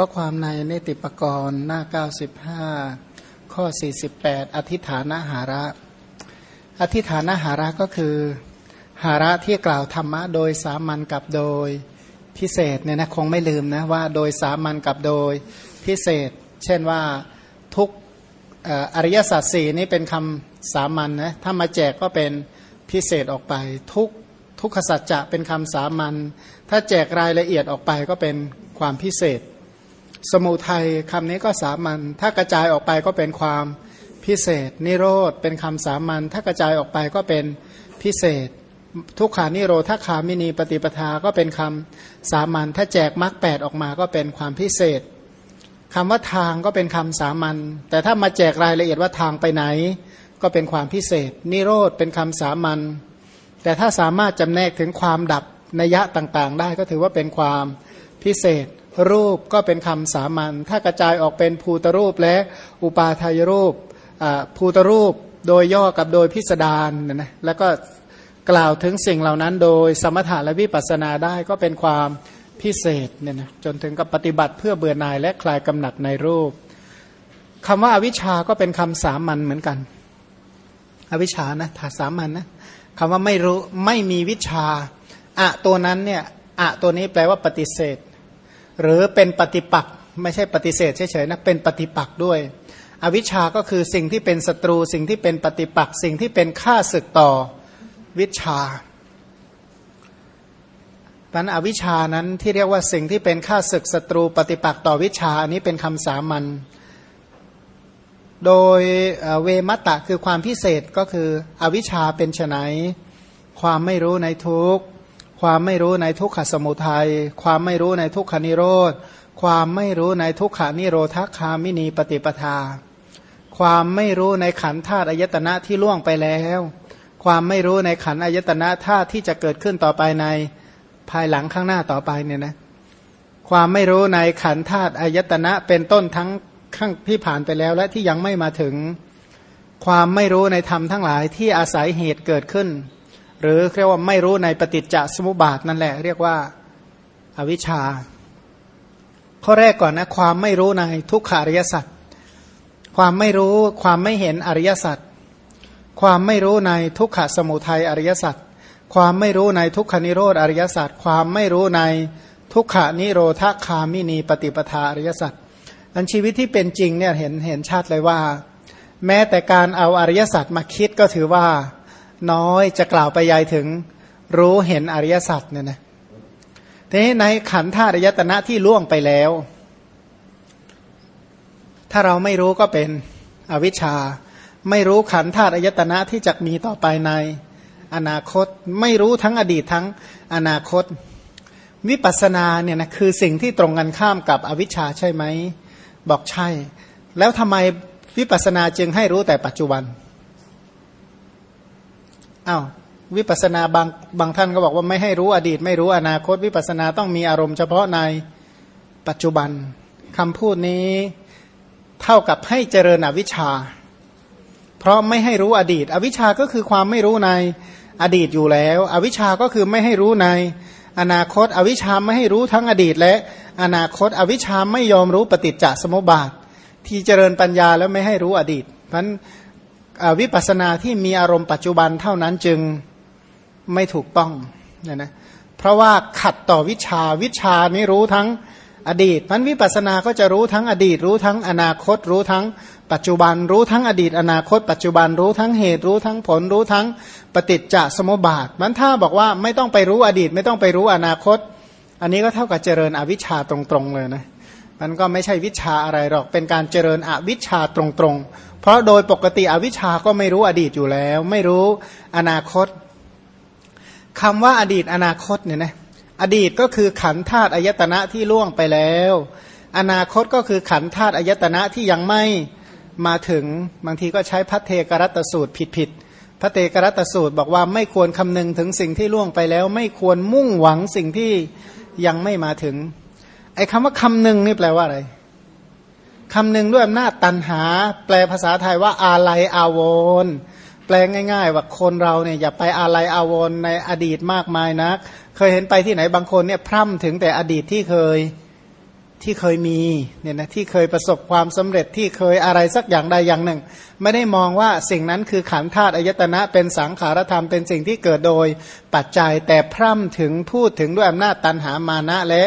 ก็ความในเนติปกรณ์หน้า 95 ข้อ 48 อธิฐานหาระ อธิฐานหาระก็คือ หาระที่กล่าวธรรมะโดยสามัญกับโดยพิเศษเนี่ยนะคงไม่ลืมนะว่าโดยสามัญกับโดยพิเศษ เช่นว่าทุกอริยสัจสี่นี้เป็นคำสามัญนะถ้ามาแจกก็เป็นพิเศษออกไป ทุกทุกขสัจจะเป็นคำสามัญถ้าแจกรายละเอียดออกไปก็เป็นความพิเศษ สมุทัยคำนี้ก็สามัญถ้ากระจายออกไปก็เป็นความพิเศษ นิโรธเป็นคำสามัญถ้ากระจายออกไปก็เป็นพิเศษ ทุกขานิโรธาคามินีปฏิปทาก็เป็นคำสามัญถ้าแจกมรรคแปดออกมาก็เป็นความพิเศษคำว่าทางก็เป็นคำสามัญแต่ถ้ามาแจกรายละเอียดว่าทางไปไหน ก็เป็นความพิเศษ นิโรธเป็นคำสามัญแต่ถ้าสามารถจำแนกถึงความดับนัยยะต่างๆ ได้ก็ถือว่าเป็นความพิเศษ รูปก็เป็นคำสามัญถ้ากระจายออกเป็นภูตรูปและอุปาทายรูปภูตรูปโดยย่อกับโดยพิสดารนะแล้วก็กล่าวถึงสิ่งเหล่านั้น โดยสมถะและวิปัสสนาได้ก็เป็นความพิเศษเนี่ยนะจนถึงกับปฏิบัติเพื่อเบื่อหน่ายและคลายกำหนัดในรูปคำว่าอาวิชชาก็เป็นคำสามัญเหมือนกัน อวิชชานะถาสามัญนะคำว่าไม่รู้ไม่มีวิชาอะตัวนั้นเนี่ยอะตัวนี้แปลว่าปฏิเสธ หรือเป็นปฏิปักษ์ไม่ใช่ปฏิเสธเฉยๆนะเป็นปฏิปักษ์ด้วย อวิชาก็คือสิ่งที่เป็นศัตรู สิ่งที่เป็นปฏิปักษ์สิ่งที่เป็นค่าศึกต่อวิชาปัญอวิชานั้นที่เรียกว่าสิ่งที่เป็นค่าศึกศัตรู ปฏิปักษ์ต่อวิชาอันนี้เป็นคำสามัญโดยเวมัตตะคือความพิเศษก็คืออวิชชาเป็นไฉนความไม่รู้ในทุก ความไม่รู้ในทุกขสมุทัย ความไม่รู้ในทุกขานิโรธ ความไม่รู้ในทุกขานิโรธคามินีปฏิปทา ความไม่รู้ในขันธาตุอายตนะที่ล่วงไปแล้ว ความไม่รู้ในขันอายตนะธาตุที่จะเกิดขึ้นต่อไปในภายหลังข้างหน้าต่อไปเนี่ยนะ ความไม่รู้ในขันธาตุอายตนะเป็นต้นทั้งข้างที่ผ่านไปแล้วและที่ยังไม่มาถึง ความไม่รู้ในธรรมทั้งหลายที่อาศัยเหตุเกิดขึ้น หรือเรียกว่าไม่รู้ในปฏิจจสมุปบาทนั่นแหละ เรียกว่าอาวิชชา ข้อแรกก่อนนะความไม่รู้ในทุกขาริยสัจความไม่รู้ความไม่เห็นอริยสัจความไม่รู้ในทุกขสมุทัยอริยสัจความไม่รู้ในทุกขนิโรธอริยสัจความไม่รู้ในทุกขานิโรธคามินีปฏิปทาอริยสัจอันชีวิตที่เป็นจริงเนี่ยเห็นเห็นชัดเลยว่า แม้แต่การเอาอริยสัจมาคิดก็ถือว่า น้อยจะกล่าวไปยายถึงรู้เห็นอริยสัจเนี่ยนะทีนี้ในขันธาตุยตนะที่ล่วงไปแล้ว ถ้าเราไม่รู้ก็เป็นอวิชชา ไม่รู้ขันธาตุอายตนะที่จะมีต่อไปในอนาคต ไม่รู้ทั้งอดีตทั้งอนาคต วิปัสสนาเนี่ยนะคือสิ่งที่ตรงกันข้ามกับอวิชชาใช่ไหม บอกใช่ แล้วทำไมวิปัสนาจึงให้รู้แต่ปัจจุบัน อา้าววิปัสนาบางบางท่านก็บอกว่าไม่ให้รู้อดีต ไม่รู้อนาคต วิปัสนาต้องมีอารมณ์เฉพาะในปัจจุบันคำพูดนี้เท่ากับให้เจริญอวิชชา เพราะไม่ให้รู้อดีต อวิชชาก็คือความไม่รู้ในอดีตอยู่แล้ว อวิชชาก็คือไม่ให้รู้ในอนาคต อวิชชาไม่ให้รู้ทั้งอดีต และอนาคต อวิชชาไม่ยอมรู้ปฏิจจสมุปบาท ที่เจริญปัญญาแล้วไม่ให้รู้อดีตเพราะ วิปัสสนาที่มีอารมณ์ปัจจุบันเท่านั้นจึงไม่ถูกต้องเนี่ยนะเพราะว่าขัดต่อวิชาวิชานี้รู้ทั้งอดีตมันวิปัสสนาก็จะรู้ทั้งอดีต รู้ทั้งอนาคต รู้ทั้งปัจจุบัน รู้ทั้งอดีต อนาคต ปัจจุบันรู้ทั้งเหตุรู้ทั้งผล รู้ทั้งปฏิจจสมุปบาทมันถ้าบอกว่าไม่ต้องไปรู้อดีต ไม่ต้องไปรู้อนาคต อันนี้ก็เท่ากับเจริญอวิชชาตรงๆเลยนะ มันก็ไม่ใช่วิชาอะไรหรอก เป็นการเจริญอวิชชาตรงๆ เพราะโดยปกติอวิชชาก็ไม่รู้อดีตอยู่แล้ว ไม่รู้อนาคตคำว่าอดีตอนาคตเนี่ยนะอดีตก็คือขันธาตุอายตนะที่ล่วงไปแล้ว อนาคตก็คือขันธาตุอายตนะที่ยังไม่มาถึงบางทีก็ใช้พัทเทกรัตสูตรผิดผิดพระเตกรัตสูตรบอกว่าไม่ควรคำนึงถึงสิ่งที่ล่วงไปแล้ว ไม่ควรมุ่งหวังสิ่งที่ยังไม่มาถึง ไอ้คำว่าคำหนึ่งนี่แปลว่าอะไรคำหนึ่งด้วยอำนาจตันหา แปลภาษาไทยว่าอาลัยอาวรแปลง่าย ๆ ว่าคนเราเนี่ยอย่าไปอาลัยอาวรในอดีตมากมายนัก เคยเห็นไปที่ไหนบางคนเนี่ยพร่ำถึงแต่อดีตที่เคยที่เคยมีเนี่ยนะที่เคยประสบความสำเร็จที่เคยอะไรสักอย่างใดอย่างหนึ่ง ไม่ได้มองว่าสิ่งนั้นคือขันธาตุอายตนะเป็นสังขารธรรมเป็นสิ่งที่เกิดโดยปัจจัยแต่พร่ำถึงพูดถึงด้วยอำนาจตันหามานะและ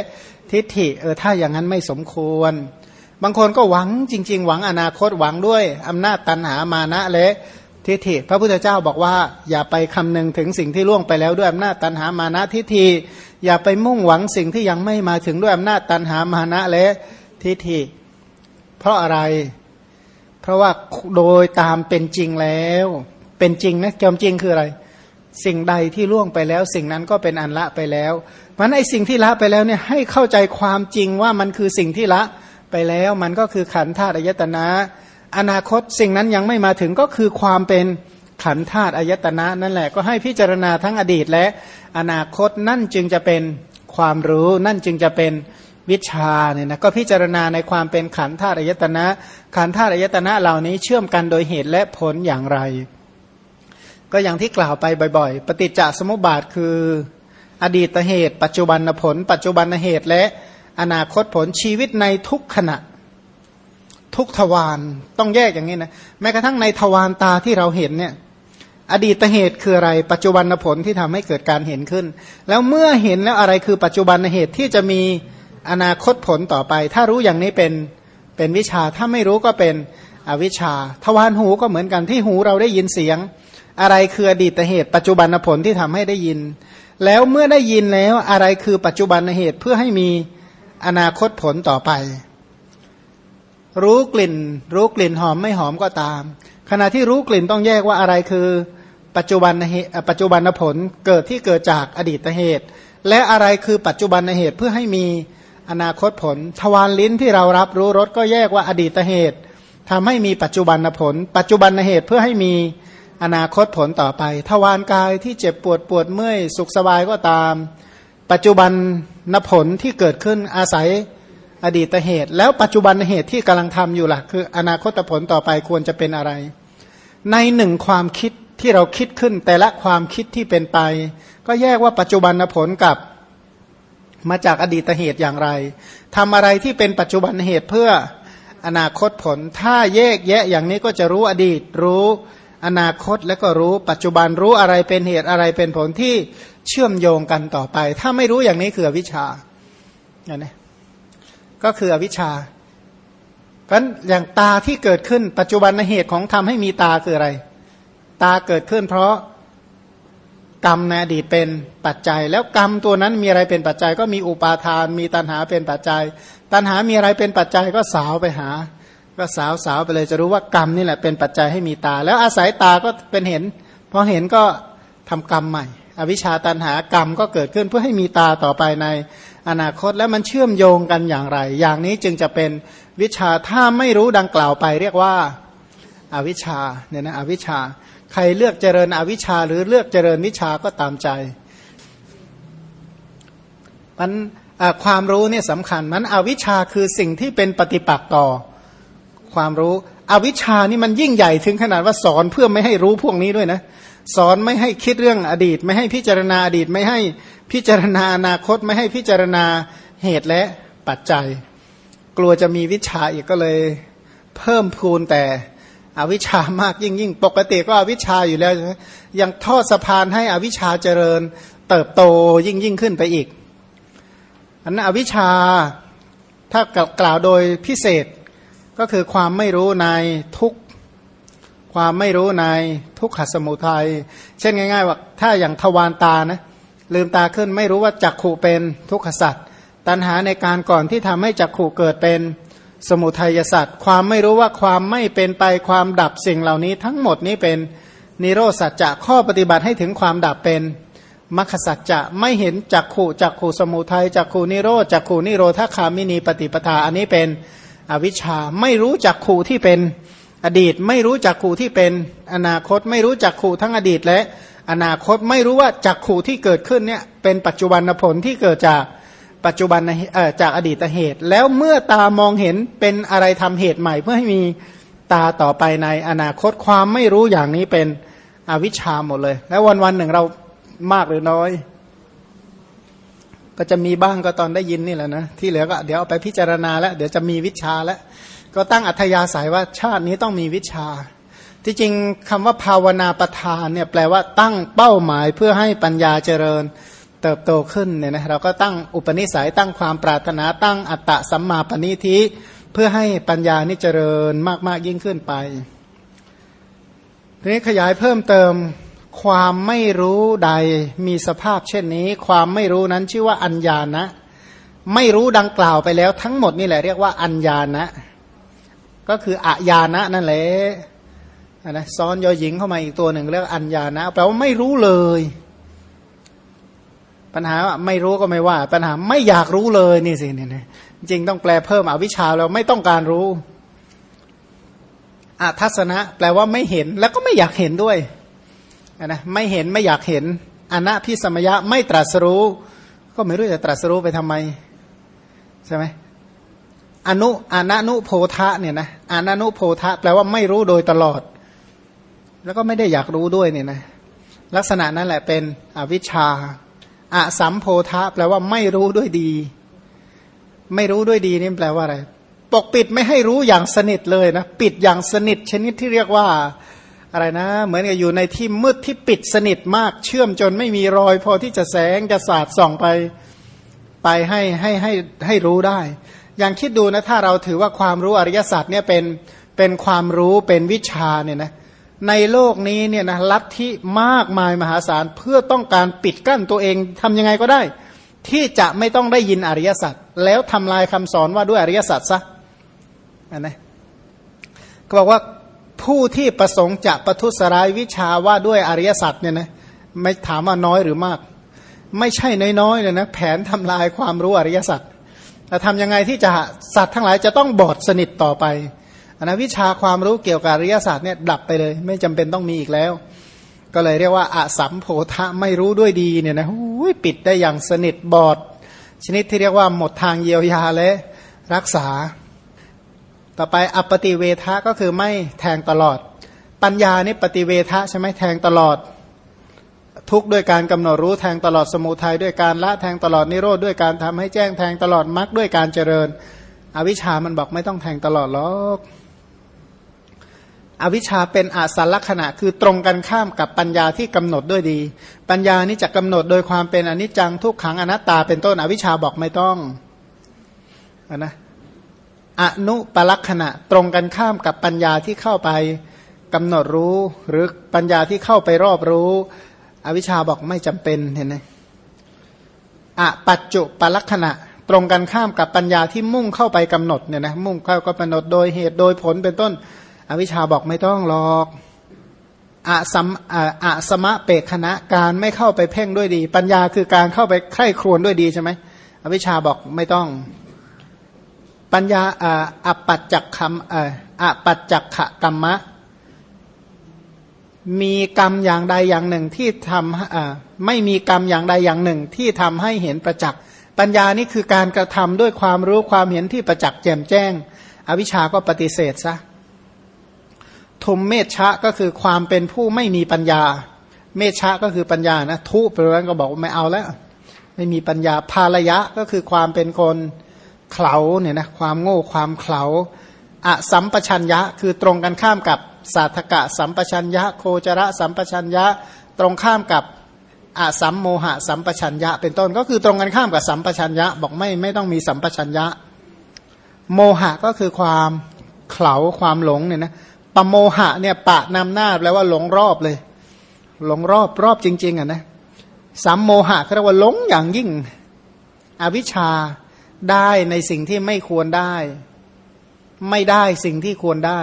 ทิฏฐิเออถ้าอย่างนั้นไม่สมควร บางคนก็หวังจริง ๆ หวังอนาคตหวังด้วยอำนาจตันหามานะและทิฏฐิพระพุทธเจ้าบอกว่า อย่าไปคำนึงถึงสิ่งที่ล่วงไปแล้วด้วยอำนาจตันหามานะทิฏฐิอย่าไปมุ่งหวังสิ่งที่ยังไม่มาถึงด้วยอำนาจตันหามานะและทิฏฐิ เพราะอะไร เพราะว่าโดยตามเป็นจริงแล้ว เป็นจริงนะจำจริงคืออะไร สิ่งใดที่ล่วงไปแล้ว สิ่งนั้นก็เป็นอันละไปแล้ว เพราะไอสิ่งที่ละไปแล้วเนี่ยให้เข้าใจความจริงว่ามันคือสิ่งที่ละไปแล้ว มันก็คือขันธาตุอายตนะ อนาคตสิ่งนั้นยังไม่มาถึงก็คือความเป็นขันธาตุอายตนะนั่นแหละก็ให้พิจารณาทั้งอดีตและอนาคตนั่นจึงจะเป็นความรู้ นั่นจึงจะเป็นวิชาเนี่ยนะก็พิจารณาในความเป็นขันธาตุอายตนะ ขันธาตุอายตนะเหล่านี้เชื่อมกันโดยเหตุและผลอย่างไร ก็อย่างที่กล่าวไปบ่อย ๆ ปฏิจจสมุปบาทคือ อดีตเหตุ ปัจจุบันผล ปัจจุบันเหตุและอนาคตผลชีวิตในทุกขณะ ทุกทวารต้องแยกอย่างนี้นะแม้กระทั่งในทวารตาที่เราเห็นเนี่ยอดีตเหตุคืออะไร ปัจจุบันผลที่ทำให้เกิดการเห็นขึ้น แล้วเมื่อเห็นแล้วอะไรคือปัจจุบันเหตุที่จะมีอนาคตผลต่อไป ถ้ารู้อย่างนี้เป็นเป็นวิชาถ้าไม่รู้ก็เป็นอวิชชา ทวารหูก็เหมือนกันที่หูเราได้ยินเสียง อะไรคืออดีตเหตุ ปัจจุบันผลที่ทำให้ได้ยิน แล้วเมื่อได้ยินแล้วอะไรคือปัจจุบันเหตุเพื่อให้มีอนาคตผลต่อไป รู้กลิ่น รู้กลิ่นหอมไม่หอมก็ตาม ขณะที่รู้กลิ่นต้องแยกว่าอะไรคือ ปัจจุบันเหตุปัจจุบันผลเกิดที่เกิดจากอดีตเหตุ และอะไรคือปัจจุบันเหตุเพื่อให้มีอนาคตผล ทวารลิ้นที่เรารับรู้รสก็แยกว่าอดีตเหตุทำให้มีปัจจุบันผล ปัจจุบันเหตุเพื่อให้มี อนาคตผลต่อไปทวารกายที่เจ็บปวดปวดเมื่อยสุขสบายก็ตาม ปัจจุบันนผลที่เกิดขึ้นอาศัยอดีตเหตุ แล้วปัจจุบันเหตุที่กำลังทำอยู่ล่ะ คือ อนาคตผลต่อไปควรจะเป็นอะไร ในหนึ่งความคิดที่เราคิดขึ้น แต่ละความคิดที่เป็นไป ก็แยกว่าปัจจุบันผลกับมาจากอดีตเหตุอย่างไรทำอะไรที่เป็นปัจจุบันเหตุเพื่ออนาคตผล ถ้าแยกแยะอย่างนี้ก็จะรู้อดีตรู้ อนาคตแล้วก็รู้ปัจจุบันรู้อะไรเป็นเหตุอะไรเป็นผลที่เชื่อมโยงกันต่อไป ถ้าไม่รู้อย่างนี้คืออวิชชาเนี่ยก็คืออวิชชาเพราะอย่างตาที่เกิดขึ้นปัจจุบันเหตุของทำให้มีตาคืออะไร ตาเกิดขึ้น เพราะกรรมในอดีตเป็นปัจจัย แล้วกรรมตัวนั้นมีอะไรเป็นปัจจัย ก็มีอุปาทาน มีตัณหาเป็นปัจจัย ตัณหามีอะไรเป็นปัจจัยก็สาวไปหา ก็สาวสาวไปเลยจะรู้ว่ากรรมนี่แหละเป็นปัจจัยให้มีตา แล้วอาศัยตาก็เป็นเห็นพอเห็นก็ทำกรรมใหม่ อวิชชาตันหากรรมก็เกิดขึ้นเพื่อให้มีตาต่อไปในอนาคตแล้วมันเชื่อมโยงกันอย่างไร อย่างนี้จึงจะเป็นวิชาถ้าไม่รู้ดังกล่าวไป เรียกว่าอาวิชชาเนี่ยนะอวิชชา ใครเลือกเจริญอวิชชาหรือเลือกเจริญวิชาก็ตามใจมันความรู้เนี่ยสำคัญมันอวิชชาคือสิ่งที่เป็นปฏิปักษ์ต่อ ความรู้ อวิชชานี่มันยิ่งใหญ่ถึงขนาดว่าสอนเพื่อไม่ให้รู้พวกนี้ด้วยนะ สอนไม่ให้คิดเรื่องอดีต ไม่ให้พิจารณาอดีต ไม่ให้พิจารณาอนาคต ไม่ให้พิจารณาเหตุและปัจจัย กลัวจะมีวิชาอีกก็เลยเพิ่มพูนแต่อวิชามากยิ่งยิ่งปกติก็อวิชาอยู่แล้วยังทอดสะพานให้อวิชาเจริญ เติบโตยิ่งยิ่งขึ้นไปอีกอันนั้นอวิชาถ้ากล่าวโดยพิเศษ ก็คือความไม่รู้ในทุกความไม่รู้ในทุกขสมุทัย เช่นง่าย ๆ ว่าถ้าอย่างทวารตานะลืมตาขึ้นไม่รู้ว่าจักขู่เป็นทุกขสัตว์ตัณหาในการก่อนที่ทำให้จักขู่เกิดเป็นสมุทัยสัตว์ความไม่รู้ว่าความไม่เป็นไปความดับสิ่งเหล่านี้ทั้งหมดนี้เป็นนิโรสัจจะข้อปฏิบัติให้ถึงความดับเป็นมัคสัจจะไม่เห็นจักขู่จักขู่สมุทัยจักขู่นิโรจักขู่นิโรธาคามินีปฏิปทาอันนี้เป็น อวิชชาไม่รู้จักขู่ที่เป็นอดีต ไม่รู้จักขู่ที่เป็นอนาคต ไม่รู้จักขู่ทั้งอดีตและอนาคตไม่รู้ว่าจักขู่ที่เกิดขึ้นเนี่ยเป็นปัจจุบันผลที่เกิดจากปัจจุบันจากอดีตเหตุ แล้วเมื่อตามองเห็นเป็นอะไรทำเหตุใหม่ เพื่อให้มีตาต่อไปในอนาคตความไม่รู้อย่างนี้เป็นอวิชชาหมดเลย แล้ววันวันหนึ่งเรามากหรือน้อย ก็จะมีบ้างก็ตอนได้ยินนี่แหละนะที่เหลือก็เดี๋ยวเอาไปพิจารณาแล้วเดี๋ยวจะมีวิชาแล้วก็ตั้งอัธยาศัยว่าชาตินี้ต้องมีวิชา ที่จริงคำว่าภาวนาประทานเนี่ยแปลว่าตั้งเป้าหมายเพื่อให้ปัญญาเจริญเติบโตขึ้นเนี่ยนะเราก็ตั้งอุปนิสัยตั้งความปรารถนาตั้งอัตตะสัมมาปณิธิเพื่อให้ปัญญานี่เจริญมาก ๆ ยิ่งขึ้นไปทีนี้ขยายเพิ่มเติม ความไม่รู้ใดมีสภาพเช่นนี้ ความไม่รู้นั้นชื่อว่าอัญญานะ ไม่รู้ดังกล่าวไปแล้ว ทั้งหมดนี่แหละเรียกว่าอัญญานะ ก็คืออัญานะนั่นแหละนะซ้อนยอหญิงเข้ามาอีกตัวหนึ่งเรียกอัญญานะแปลว่าไม่รู้เลย ปัญหาไม่รู้ก็ไม่ว่า ปัญหาไม่อยากรู้เลยนี่สิเนี่ยจริงต้องแปลเพิ่มอวิชชาแล้วไม่ต้องการรู้อทัศนะ แปลว่าไม่เห็นแล้วก็ไม่อยากเห็นด้วย นะไม่เห็นไม่อยากเห็นอนะพิสมยะไม่ตรัสรู้ ก็ไม่รู้จะตรัสรู้ไปทำไมใช่ไหมอนุอนันุโพธะเนี่ยนะอนันุโพธะแปลว่าไม่รู้โดยตลอด แล้วก็ไม่ได้อยากรู้ด้วยเนี่ยนะลักษณะนั้นแหละเป็นอวิชชาอะสัมโพธะแปลว่าไม่รู้ด้วยดี ไม่รู้ด้วยดีนี่แปลว่าอะไร ปกปิดไม่ให้รู้อย่างสนิทเลยนะ ปิดอย่างสนิทชนิดที่เรียกว่า อะไรนะ เหมือนกับอยู่ในที่มืดที่ปิดสนิทมากเชื่อมจนไม่มีรอย พอที่จะแสงจะสาดส่องไปไปให้ให้ให้ให้รู้ได้ อย่างคิดดูนะถ้าเราถือว่าความรู้อริยสัจเนี่ยเป็นเป็นความรู้เป็นวิชาเนี่ยนะในโลกนี้เนี่ยนะลัทธิมากมายมหาศาลเพื่อต้องการปิดกั้นตัวเองทำยังไงก็ได้ ที่จะไม่ต้องได้ยินอริยสัจแล้วทำลายคำสอนว่าด้วยอริยสัจซะนะก็บอกว่า ผู้ที่ประสงค์จะประทุษร้ายวิชาว่าด้วยอริยสัจเนี่ยนะไม่ถามว่าน้อยหรือมาก ไม่ใช่น้อยๆเลยนะแผนทำลายความรู้อริยสัจแต่ทำยังไงที่จะสัตว์ทั้งหลายจะต้องบอดสนิทต่อไปอันนะวิชาความรู้เกี่ยวกับอริยศาสตร์เนี่ยดับไปเลย ไม่จำเป็นต้องมีอีกแล้ว ก็เลยเรียกว่าอสัมโพธะไม่รู้ด้วยดีเนี่ยนะปิดได้อย่างสนิทบอด ชนิดที่เรียกว่าหมดทางเยียวยาและรักษา ต่อไปอปฏิเวทะก็คือไม่แทงตลอด ปัญญานี่ปฏิเวทะใช่ไหมแทงตลอด ทุกด้วยการกำหนดรู้แทงตลอดสมุทัยด้วยการละแทงตลอดนิโรธด้วยการทำให้แจ้งแทงตลอดมรรคด้วยการเจริญ อวิชามันบอกไม่ต้องแทงตลอดหรอกอวิชชาเป็นอาสัลลักษณะคือตรงกันข้ามกับปัญญาที่กำหนดด้วยดี ปัญญานี้จะกำหนดโดยความเป็นอนิจจังทุกขังอนัตตาเป็นต้นอวิชชาบอกไม่ต้องนะ อนุปลักษณะตรงกันข้ามกับปัญญาที่เข้าไปกำหนดรู้ หรือปัญญาที่เข้าไปรอบรู้ อวิชชาบอกไม่จำเป็นเห็นไหมอะปัจจุปลักษณะตรงกันข้ามกับปัญญาที่มุ่งเข้าไปกำหนดเนี่ยนะมุ่งเข้ากำหนดโดยเหตุโดยผลเป็นต้น อวิชชาบอกไม่ต้องหรอกอะสัมอะสมะเปกคณะการไม่เข้าไปเพ่งด้วยดี ปัญญาคือการเข้าไปใคร่ครวญด้วยดีใช่ไหมอวิชชาบอกไม่ต้อง ปัญญาอัปปัจจักคำอัปปัจจักขกรรมะ มีกรรมอย่างใดอย่างหนึ่งที่ทำไม่มีกรรมอย่างใดอย่างหนึ่งที่ทำให้เห็นประจักษ์ปัญญานี่คือการกระทำด้วยความรู้ความเห็นที่ประจักษ์แจ่มแจ้ง อวิชาก็ปฏิเสธซะทุมเมชะก็คือความเป็นผู้ไม่มีปัญญา เมชะก็คือปัญญานะทุเปรนก็บอกว่าไม่เอาแล้ว ไม่มีปัญญาภาลยะก็คือความเป็นคน เข่าเนี่ยนะความโง่ความเข่าอสัมปชัญญะ คือตรงกันข้ามกับสาธกะสัมปชัญญะ โคจระสัมปชัญญะ ตรงข้ามกับอสัมโมหะสัมปชัญญะ เป็นต้นก็คือตรงกันข้ามกับสัมปชัญญะ บอกไม่ไม่ต้องมีสัมปชัญญะ โมหะก็คือความเข่าความหลงเนี่ยนะปโมหะเนี่ยปะนำหน้าแปลว่าหลงรอบเลย หลงรอบรอบจริง ๆอะนะสัมโมหะเรียกว่าหลงอย่างยิ่ง อวิชชา ได้ในสิ่งที่ไม่ควรได้ ไม่ได้สิ่งที่ควรได้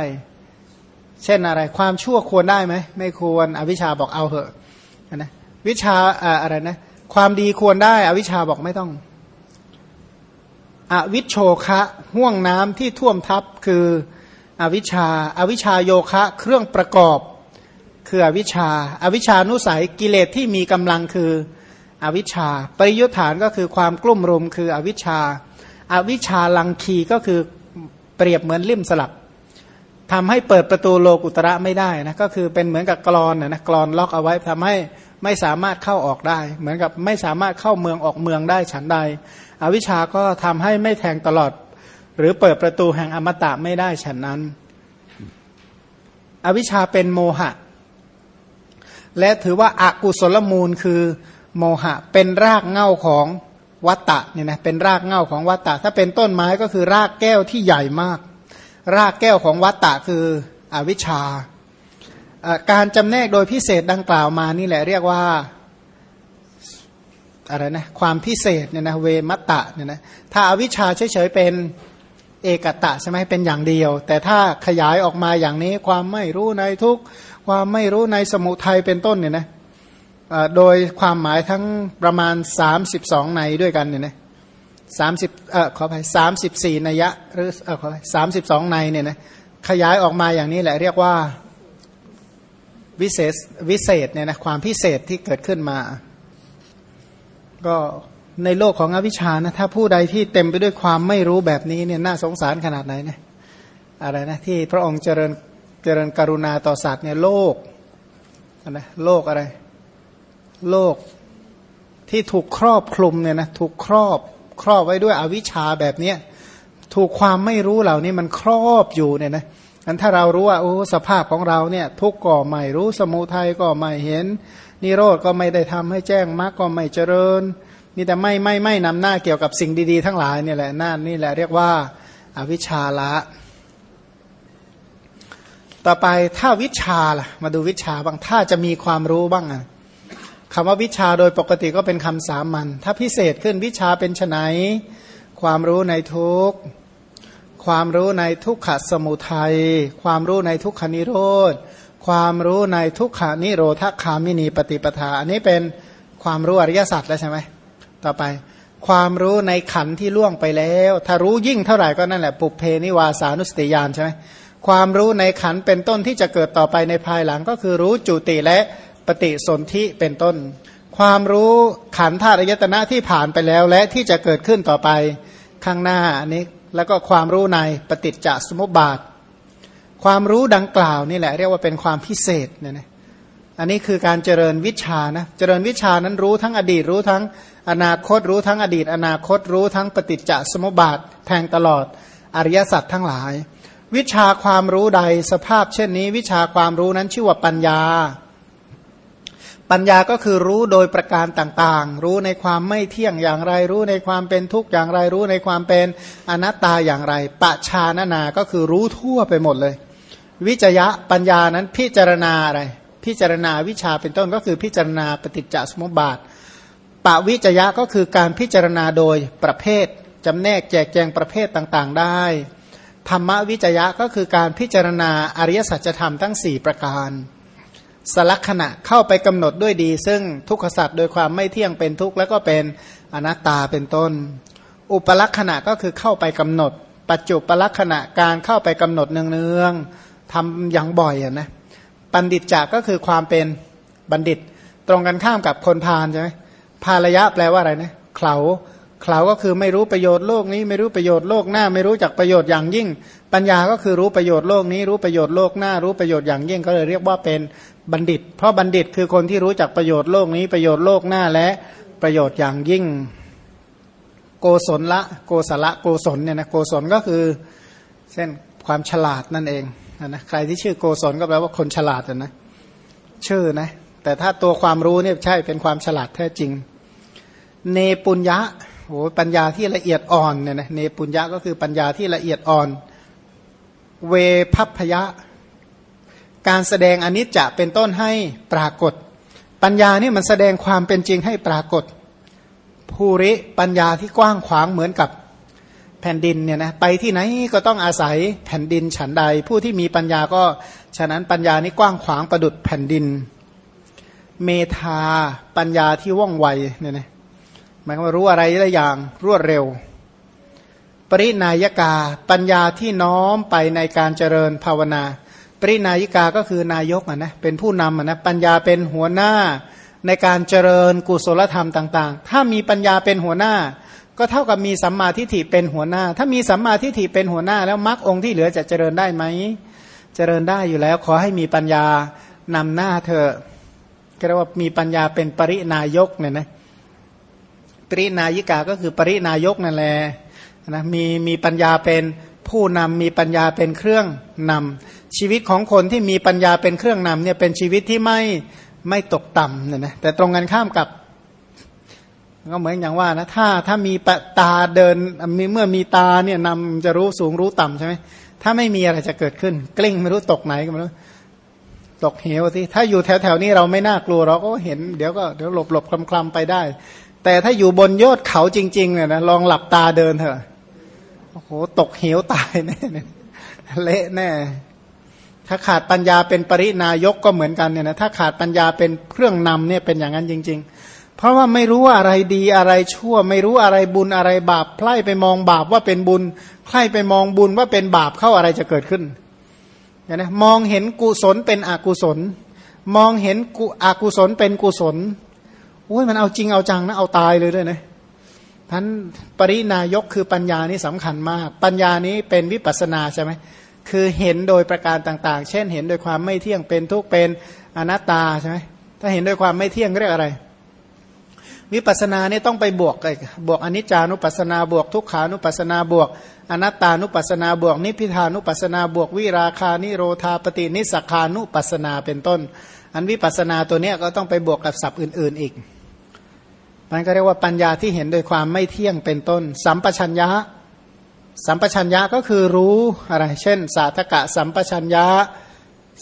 เช่นอะไร ความชั่วควรได้ไหมไม่ควรอวิชชาบอกเอาเหอะนะวิชาอะไรนะความดีควรได้ อวิชชาบอกไม่ต้อง อวิชโชคะห่วงน้ำที่ท่วมทับคืออวิชาอาวิชาโยคะ เครื่องประกอบ คืออวิชาอาวิชานุสัยกิเลสที่มีกำลังคืออวิชชา ปริยุทธานก็คือความกลุ่มรุมคืออวิชชา อวิชาลังคีก็คือเปรียบเหมือนลิ่มสลับทำให้เปิดประตูโลกุตระไม่ได้นะก็คือเป็นเหมือนกับกรอนนะกรอนล็อกเอาไว้ทำให้ไม่สามารถเข้าออกได้ เหมือนกับไม่สามารถเข้าเมืองออกเมืองได้ฉันใด อวิชาก็ทำให้ไม่แทงตลอด หรือเปิดประตูแห่งอมตะไม่ได้ฉันนั้น อวิชชาเป็นโมหะ และถือว่าอากุศลมูลคือโมหะเป็นรากเง่าของ วัตตะเนี่ยนะเป็นรากเง่าของวัตตะ ถ้าเป็นต้นไม้ก็คือรากแก้วที่ใหญ่มาก รากแก้วของวัตตะคืออวิชชา การจำแนกโดยพิเศษดังกล่าวมานี่แหละเรียกว่าอะไรนะความพิเศษเนี่ยนะเวมัตตะเนี่ยนะถ้าอาวิชชาเฉยๆเป็นเอกตะใช่ไหมเป็นอย่างเดียว แต่ถ้าขยายออกมาอย่างนี้ความไม่รู้ในทุกความไม่รู้ในสมุทัยเป็นต้นเนี่ยนะ โดยความหมายทั้งประมาณ 32 ในด้วยกันเนี่ยนะสามสิบเออขออภัยสามสิบสี่นัยยะหรือเออขออภัยสามสิบสองในเนี่ยนะขยายออกมาอย่างนี้แหละเรียกว่าวิเศษวิเศษเนี่ยนะความพิเศษที่เกิดขึ้นมา ก็ในโลกของอวิชชานะถ้าผู้ใดที่เต็มไปด้วยความไม่รู้แบบนี้เนี่ยน่าสงสารขนาดไหนเนี่ยอะไรนะที่พระองค์เจริญเจริญกรุณาต่อสัตว์เนี่ยโลกนะโลกอะไร โลกที่ถูกครอบคลุมเนี่ยนะถูกครอบครอบไว้ด้วยอวิชชาแบบเนี้ยถูกความไม่รู้เหล่านี้มันครอบอยู่เนี่ยนะอันถ้าเรารู้ว่าโอ้สภาพของเราเนี่ย ทุกข์ก็ไม่รู้สมุทัยก็ไม่เห็น นิโรธก็ไม่ได้ทำให้แจ้งมรรคก็ไม่เจริญนี่แต่ไม่ไม่ไม่นำหน้าเกี่ยวกับสิ่งดีๆ ทั้งหลายเนี่ยแหละนั่นนี่แหละเรียกว่าอาวิชชาละ ต่อไปถ้าวิชาล่ะ มาดูวิชาบ้างถ้าจะมีความรู้บ้างอะ คำว่าวิชาโดยปกติก็เป็นคำสามัญถ้าพิเศษขึ้นวิชาเป็นไนความรู้ในทุกความรู้ในทุกขสมุทัย ความรู้ในทุกขานิโรธ ความรู้ในทุกขานิโรธคามินีปฏิปทา อันนี้เป็นความรู้อริยสัจแล้วใช่ไหมต่อไป ความรู้ในขันที่ล่วงไปแล้ว ถ้ารู้ยิ่งเท่าไหร่ก็นั่นแหละ ปุเพนิวาสานุสติยานใช่ไหมความรู้ในขันเป็นต้นที่จะเกิดต่อไปในภายหลังก็คือรู้จุติและ ปฏิสนธิเป็นต้น ความรู้ขันธาตุยตนะที่ผ่านไปแล้วและที่จะเกิดขึ้นต่อไปข้างหน้าอันนี้แล้วก็ความรู้ในปฏิจจสมุปบาท ความรู้ดังกล่าวนี่แหละเรียกว่าเป็นความพิเศษเนี่ยนะอันนี้คือการเจริญวิชานะเจริญวิชานั้นรู้ทั้งอดีตรู้ทั้งอนาคตรู้ทั้งอดีต อนาคตรู้ทั้งปฏิจจสมุปบาทแทงตลอดอริยสัจทั้งหลาย วิชาความรู้ใดสภาพเช่นนี้ วิชาความรู้นั้นชื่อว่าปัญญา ปัญญาก็คือรู้โดยประการต่างๆ รู้ในความไม่เที่ยงอย่างไร รู้ในความเป็นทุกข์อย่างไร รู้ในความเป็นอนัตตาอย่างไร ปะชานานา ก็คือรู้ทั่วไปหมดเลย วิจยะปัญญานั้นพิจารณาอะไร พิจารณาวิชาเป็นต้นก็คือพิจารณาปฏิจจสมุปบาท ปะวิจยะก็คือการพิจารณาโดยประเภทจำแนกแจกแจงประเภทต่างๆ ได้ ธรรมวิจยะก็คือการพิจารณาอริยสัจธรรมทั้ง 4 ประการ สลักษณะเข้าไปกำหนดด้วยดี ซึ่งทุกขสัตว์โดยความไม่เที่ยงเป็นทุกข์แล้วก็เป็นอนัตตาเป็นต้น อุปลักษณะก็คือเข้าไปกำหนด ปัจจุปลักษณะการเข้าไปกำหนดเนืองๆทำอย่างบ่อยอะนะปัณฑิตจากก็คือความเป็นบัณฑิต ตรงกันข้ามกับคนพาลใช่ไหมพารยะแปลว่าอะไรนะเขา เขาก็คือไม่รู้ประโยชน์โลกนี้ ไม่รู้ประโยชน์โลกหน้า ไม่รู้จักประโยชน์อย่างยิ่ง ปัญญาก็คือรู้ประโยชน์โลกนี้ รู้ประโยชน์โลกหน้า รู้ประโยชน์อย่างยิ่งก็เลยเรียกว่าเป็นบัณฑิต เพราะบัณฑิตคือคนที่รู้จักประโยชน์โลกนี้ ประโยชน์โลกหน้าและประโยชน์อย่างยิ่ง โกศลละโกศละโกศลเนี่ยนะโกศลก็คือเส้นความฉลาดนั่นเองนะใครที่ชื่อโกศลก็แปลว่าคนฉลาดนะชื่อนะแต่ถ้าตัวความรู้เนี่ยใช่เป็นความฉลาดแท้จริง เนปุญญะ โอ้ปัญญาที่ละเอียดอ่อนเนี่ยนะเนปุญญะก็คือปัญญาที่ละเอียดอ่อน เวพัพยะ การแสดงอนิจจะเป็นต้นให้ปรากฏ ปัญญานี่มันแสดงความเป็นจริงให้ปรากฏ ภูริปัญญาที่กว้างขวางเหมือนกับแผ่นดินเนี่ยนะไปที่ไหนก็ต้องอาศัยแผ่นดินฉันใด ผู้ที่มีปัญญาก็ฉะนั้นปัญญานี้กว้างขวางประดุดแผ่นดิน เมธาปัญญาที่ว่องไวเนี่ยนะ มายว่ารู้อะไรได้อย่างรวดเร็ว ปรินายกาปัญญาที่น้อมไปในการเจริญภาวนา ปรินายิกาก็คือนายกอะนะเป็นผู้นำอะนะปัญญาเป็นหัวหน้าในการเจริญกุศลธรรมต่าง ๆ ถ้ามีปัญญาเป็นหัวหน้า ก็เท่ากับมีสัมมาทิฏฐิเป็นหัวหน้า ถ้ามีสัมมาทิฏฐิเป็นหัวหน้า แล้วมรรคองค์ที่เหลือจะเจริญได้ไหม เจริญได้อยู่แล้ว ขอให้มีปัญญานำหน้าเธอก็เรียกว่ามีปัญญาเป็นปรินายกเนี่ยนะ ปรินายิกาก็คือปรินายกนั่นแหละนะมีมีปัญญาเป็นผู้นำมีปัญญาเป็นเครื่องนำชีวิตของคนที่มีปัญญาเป็นเครื่องนำเนี่ยเป็นชีวิตที่ไม่ไม่ตกต่ำเนี่ยนะแต่ตรงกันข้ามกับ ก็เหมือนอย่างว่านะถ้าถ้ามีตาเดินมีเมื่อมีตาเนี่ยนำจะรู้สูงรู้ต่ำใช่ไหมถ้าไม่มีอะไรจะเกิดขึ้น กลิ้งไม่รู้ตกไหนก็ไม่รู้ตกเหวที่ถ้าอยู่แถวแถวนี้เราไม่น่ากลัวเราก็เห็นเดี๋ยวก็เดี๋ยวหลบหลบคลำคลำไปได้ แต่ถ้าอยู่บนยอดเขาจริง ๆ เนี่ยนะลองหลับตาเดินเถอะโอ้โหตกเหวตายแน่เละแน่ ถ้าขาดปัญญาเป็นปรินายกก็เหมือนกันเนี่ยนะถ้าขาดปัญญาเป็นเครื่องนำเนี่ยเป็นอย่างนั้นจริง ๆ เพราะว่าไม่รู้ว่าอะไรดีอะไรชั่ว ไม่รู้อะไรบุญอะไรบาปไพร่ไปมองบาปว่าเป็นบุญไพร่ไปมองบุญว่าเป็นบาปเข้าอะไรจะเกิดขึ้นนะมองเห็นกุศลเป็นอกุศล มองเห็นอกุศลเป็นกุศล อ้ยมันเอาจริงเอาจังนะเอาตายเลยด้วยนะท่านปรินายกคือปัญญานี่สำคัญมาก ปัญญานี้เป็นวิปัสนาใช่ไหมคือเห็นโดยประการต่างๆ เช่น เห็นโดยความไม่เที่ยงเป็นทุกข์เป็นอนัตตาใช่ไหมถ้าเห็นโดยความไม่เที่ยงเรียกอะไร วิปัสนาเนี่ยต้องไปบวกบวกอนิจจานุปัสนาบวก ทุกขานุปัสนาบวก อนัตตานุปัสนาบวก นิพพิทานุปัสนาบวก วิราคานิโรธาปฏินิสักานุปัสนาเป็นต้น อันวิปัสสนาตัวเนี้ยก็ต้องไปบวกกับศัพท์อื่น ๆ อีก มันก็เรียกว่าปัญญาที่เห็นโดยความไม่เที่ยงเป็นต้น สัมปชัญญะ สัมปชัญญะก็คือรู้อะไร เช่น สาธกะสัมปชัญญะ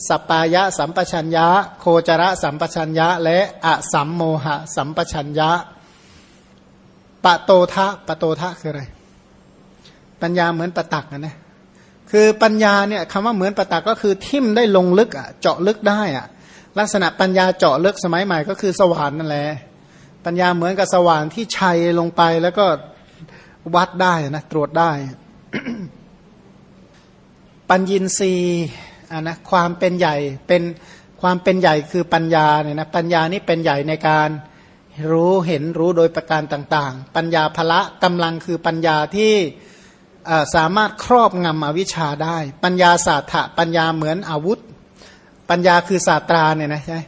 สปายะสัมปชัญญะ โคจระสัมปชัญญะ และอะสัมโมหะ สัมปชัญญะปะโตทะปะโตทะคืออะไร ปัญญาเหมือนปะตักนะคือปัญญาเนี่ยคำว่าเหมือนปะตักก็คือทิ่มได้ลงลึกอะเจาะลึกได้อะลักษณะปัญญาเจาะลึกสมัยใหม่ก็คือสว่านนั่นแหละ ปัญญาเหมือนกับสว่านที่ชัยลงไปแล้วก็วัดได้นะตรวจได้ ปัญญีนีอะนะความเป็นใหญ่เป็นความเป็นใหญ่คือปัญญาเนี่ยนะปัญญานี่เป็นใหญ่ในการรู้เห็นรู้โดยประการต่าง ๆ ปัญญาภละกำลังคือปัญญาที่สามารถครอบงำอวิชชาได้ ปัญญาศาสตะปัญญาเหมือนอาวุธ ปัญญาคือศาสตราเนี่ยนะใช่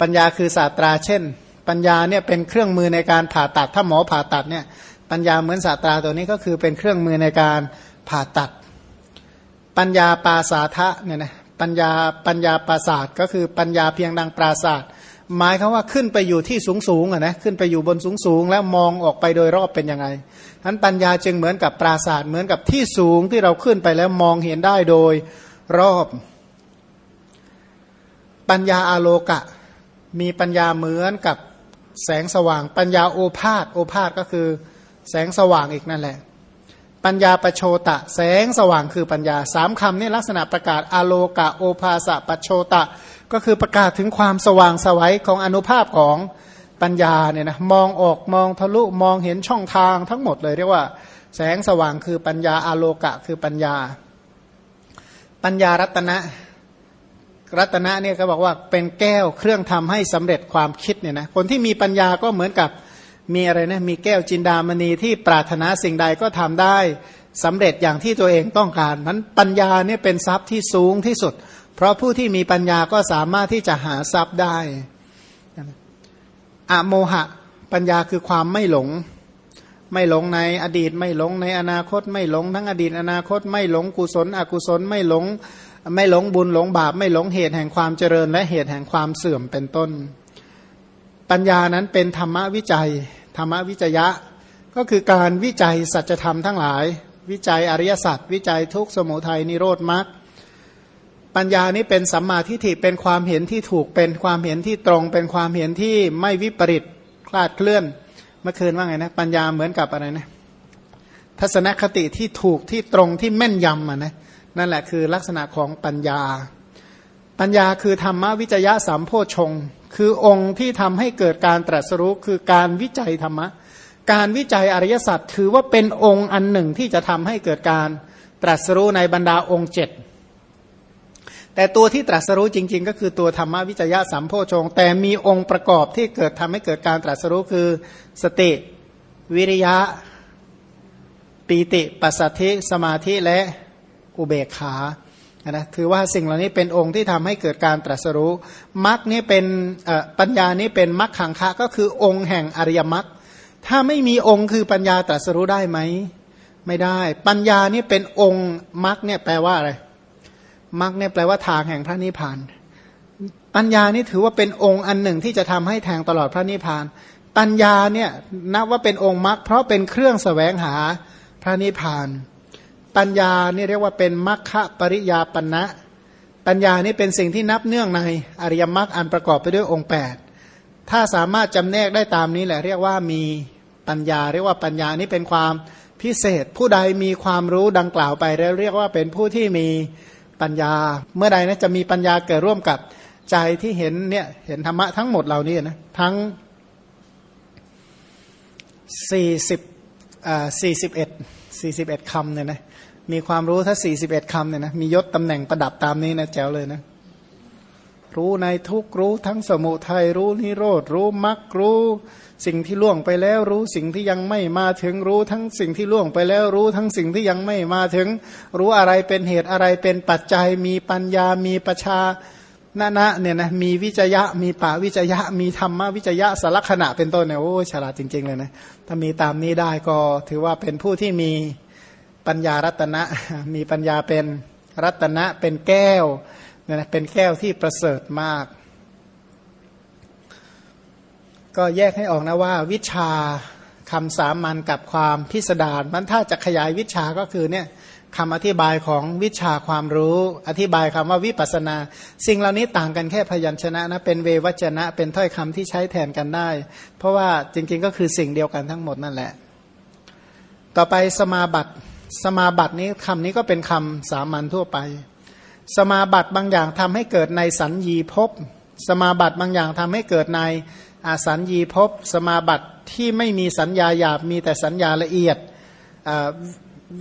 ปัญญาคือศาสตราเช่น ปัญญาเนี่ยเป็นเครื่องมือในการผ่าตัด ถ้าหมอผ่าตัดเนี่ยปัญญาเหมือนศาสตราตัวนี้ก็คือเป็นเครื่องมือในการผ่าตัด ปัญญาปาสาทะเนี่ยนะปัญญาปัญญาปราศาสก็คือปัญญาเพียงดังปราศาสหมายคือว่าขึ้นไปอยู่ที่สูงสูงอะนะขึ้นไปอยู่บนสูงสูงแล้วมองออกไปโดยรอบเป็นยังไงนั้นปัญญาจึงเหมือนกับปราศาสเหมือนกับที่สูงที่เราขึ้นไปแล้วมองเห็นได้โดยรอบ ปัญญาอาโลกะ มีปัญญาเหมือนกับ แสงสว่าง ปัญญาโอภาษโอภาษก็คือ แสงสว่างอีกนั่นแหละ ปัญญาปโชตะ แสงสว่างคือปัญญาสามคำนี่ลักษณะประกาศอโลกะโอภาสะปโชตะ ก็คือประกาศถึงความสว่างสวัยของอนุภาพของปัญญาเนี่ยนะมองออกมองทะลุมองเห็นช่องทางทั้งหมดเลยเรียกว่า แสงสว่างคือปัญญาอโลกะคือปัญญา ปัญญารัตนะ รัตนะเนี่ยก็บอกว่าเป็นแก้วเครื่องทำให้สำเร็จความคิดเนี่ยนะคนที่มีปัญญาก็เหมือนกับมีอะไรนะมีแก้วจินดามณีที่ปรารถนาสิ่งใดก็ทำได้สำเร็จอย่างที่ตัวเองต้องการนั้นปัญญาเนี่ยเป็นทรัพย์ที่สูงที่สุด เพราะผู้ที่มีปัญญาก็สามารถที่จะหาทรัพย์ได้อะโมหะปัญญาคือความไม่หลง ไม่หลงในอดีต ไม่หลงในอนาคต ไม่หลงทั้งอดีตอนาคต ไม่หลงกุศล อกุศลไม่หลง ไม่หลงบุญหลงบาป ไม่หลงเหตุแห่งความเจริญ และเหตุแห่งความเสื่อมเป็นต้น ปัญญานั้นเป็นธรรมวิจัย ธรรมวิจยะ ก็คือการวิจัยสัจธรรมทั้งหลาย วิจัยอริยสัจวิจัยทุกสมุทัยนิโรธมรรคปัญญานี้เป็นสัมมาทิฏฐิเป็นความเห็นที่ถูกเป็นความเห็นที่ตรง เป็นความเห็นที่ไม่วิปริตคลาดเคลื่อน เมื่อคืนว่าไงนะปัญญาเหมือนกับอะไรนะทัศนคติที่ถูกที่ตรงที่แม่นยำอะนะ นั่นแหละคือลักษณะของปัญญา ปัญญาคือธรรมวิจยะสามโพชง คือองค์ที่ทำให้เกิดการตรัสรู้คือการวิจัยธรรมะ การวิจัยอริยสัจถือว่าเป็นองค์อันหนึ่งที่จะทำให้เกิดการตรัสรู้ในบรรดาองค์เจ็ดแต่ตัวที่ตรัสรู้จริง ๆ ก็คือตัวธรรมวิจยะสัมโพชง แต่มีองค์ประกอบที่เกิดทำให้เกิดการตรัสรู้คือสติวิริยะ ปีติปัสสัทธิสมาธิและ อุเบกขานะคือว่าสิ่งเหล่านี้เป็นองค์ที่ทำให้เกิดการตรัสรู้มรรคนี้เป็นปัญญานี้เป็นมรรคขังคะก็คือองค์แห่งอริยมรรคถ้าไม่มีองค์คือปัญญาตรัสรู้ได้ไหมไม่ได้ ปัญญานี่เป็นองค์มรรคเนี่ยแปลว่าอะไรมรรคเนี่ยแปลว่าทางแห่งพระนิพพาน ปัญญานี่ถือว่าเป็นองค์อันหนึ่งที่จะทำให้แทงตลอดพระนิพพาน ปัญญาเนี่ยนับว่าเป็นองค์มรรคเพราะเป็นเครื่องสแสวงหาพระนิพพาน ปัญญานี่เรียกว่าเป็นมัคคะปริยาปัญนะปัญญานี่เป็นสิ่งที่นับเนื่องในอริยมรรคอันประกอบไปด้วยองค์ 8 ถ้าสามารถจำแนกได้ตามนี้แหละเรียกว่ามีปัญญา เรียกว่าปัญญานี่เป็นความพิเศษ ผู้ใดมีความรู้ดังกล่าวไปแล้วเรียกว่าเป็นผู้ที่มีปัญญา เมื่อใดนะจะมีปัญญาเกิดร่วมกับใจที่เห็นเนี่ยเห็นธรรมะทั้งหมดเหล่านี้นะทั้งสี่สิบอ่าสี่สิบเอ็ดสี่สิบเอ็ดคำเนี่ยนะ มีความรู้ถ้าสี่สิบเอ็ดคำเนี่ยนะมียศตำแหน่งประดับตามนี้นะแจ๋วเลยนะ รู้ในทุกรู้ทั้งสมุทัยรู้นิโรธรู้มรรครู้สิ่งที่ล่วงไปแล้วรู้สิ่งที่ยังไม่มาถึงรู้ทั้งสิ่งที่ล่วงไปแล้วรู้ทั้งสิ่งที่ยังไม่มาถึง รู้อะไรเป็นเหตุอะไรเป็นปัจจัย มีปัญญา มีประชานะนะเนี่ยนะมีวิจยะ มีป่าวิจยะ มีธรรมวิจยะสลักษณะเป็นต้นเนี่ยโอ้ฉลาดจริง ๆ เลยนะถ้ามีตามนี้ได้ก็ถือว่าเป็นผู้ที่มี ปัญญารัตนะมีปัญญาเป็นรัตนะเป็นแก้วเนี่ยนะเป็นแก้วที่ประเสริฐมาก ก็แยกให้ออกนะว่า วิชาคำสามัญกับความพิสดารมันถ้าจะขยายวิชาก็คือเนี่ยคำอธิบายของวิชาความรู้ อธิบายคำว่าวิปัสนา สิ่งเหล่านี้ต่างกันแค่พยัญชนะนะเป็นเววัจนะ เป็นถ้อยคำที่ใช้แทนกันได้ เพราะว่าจริงๆก็คือสิ่งเดียวกันทั้งหมดนั่นแหละ ต่อไปสมาบัติ สมาบัตินี้คำนี้ก็เป็นคำสามัญทั่วไป สมาบัติบางอย่างทำให้เกิดในสัญญีภพสมาบัติบางอย่างทำให้เกิดในอาสัญญีภพสมาบัติที่ไม่มีสัญญาหยาบมีแต่สัญญาละเอียด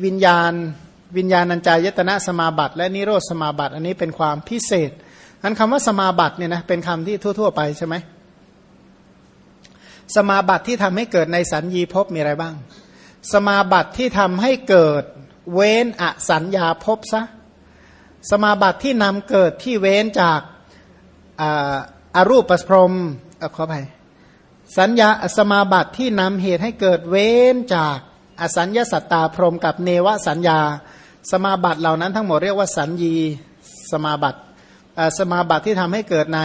วิญญาณวิญญาณัญจายตนะสมาบัติ และนิโรธสมาบัติ อันนี้เป็นความพิเศษนั้นคำว่าสมาบัติเนี่ยนะเป็นคำที่ทั่ว ๆ ไปใช่ไหมสมาบัติที่ทำให้เกิดในสัญญีภพมีอะไรบ้าง สมาบัติที่ทำให้เกิดเว้นอสัญญาพบซะสมาบัติที่นำเกิดที่เว้นจากอารูปประพรมขอไปสัญญาสมาบัติที่นำเหตุให้เกิดเว้นจากอสัญญาสัตตาพรมกับเนวสัญญา สมาบัติเหล่านั้นทั้งหมดเรียกว่าสัญญีสมาบัติสมาบัติที่ทำให้เกิดใน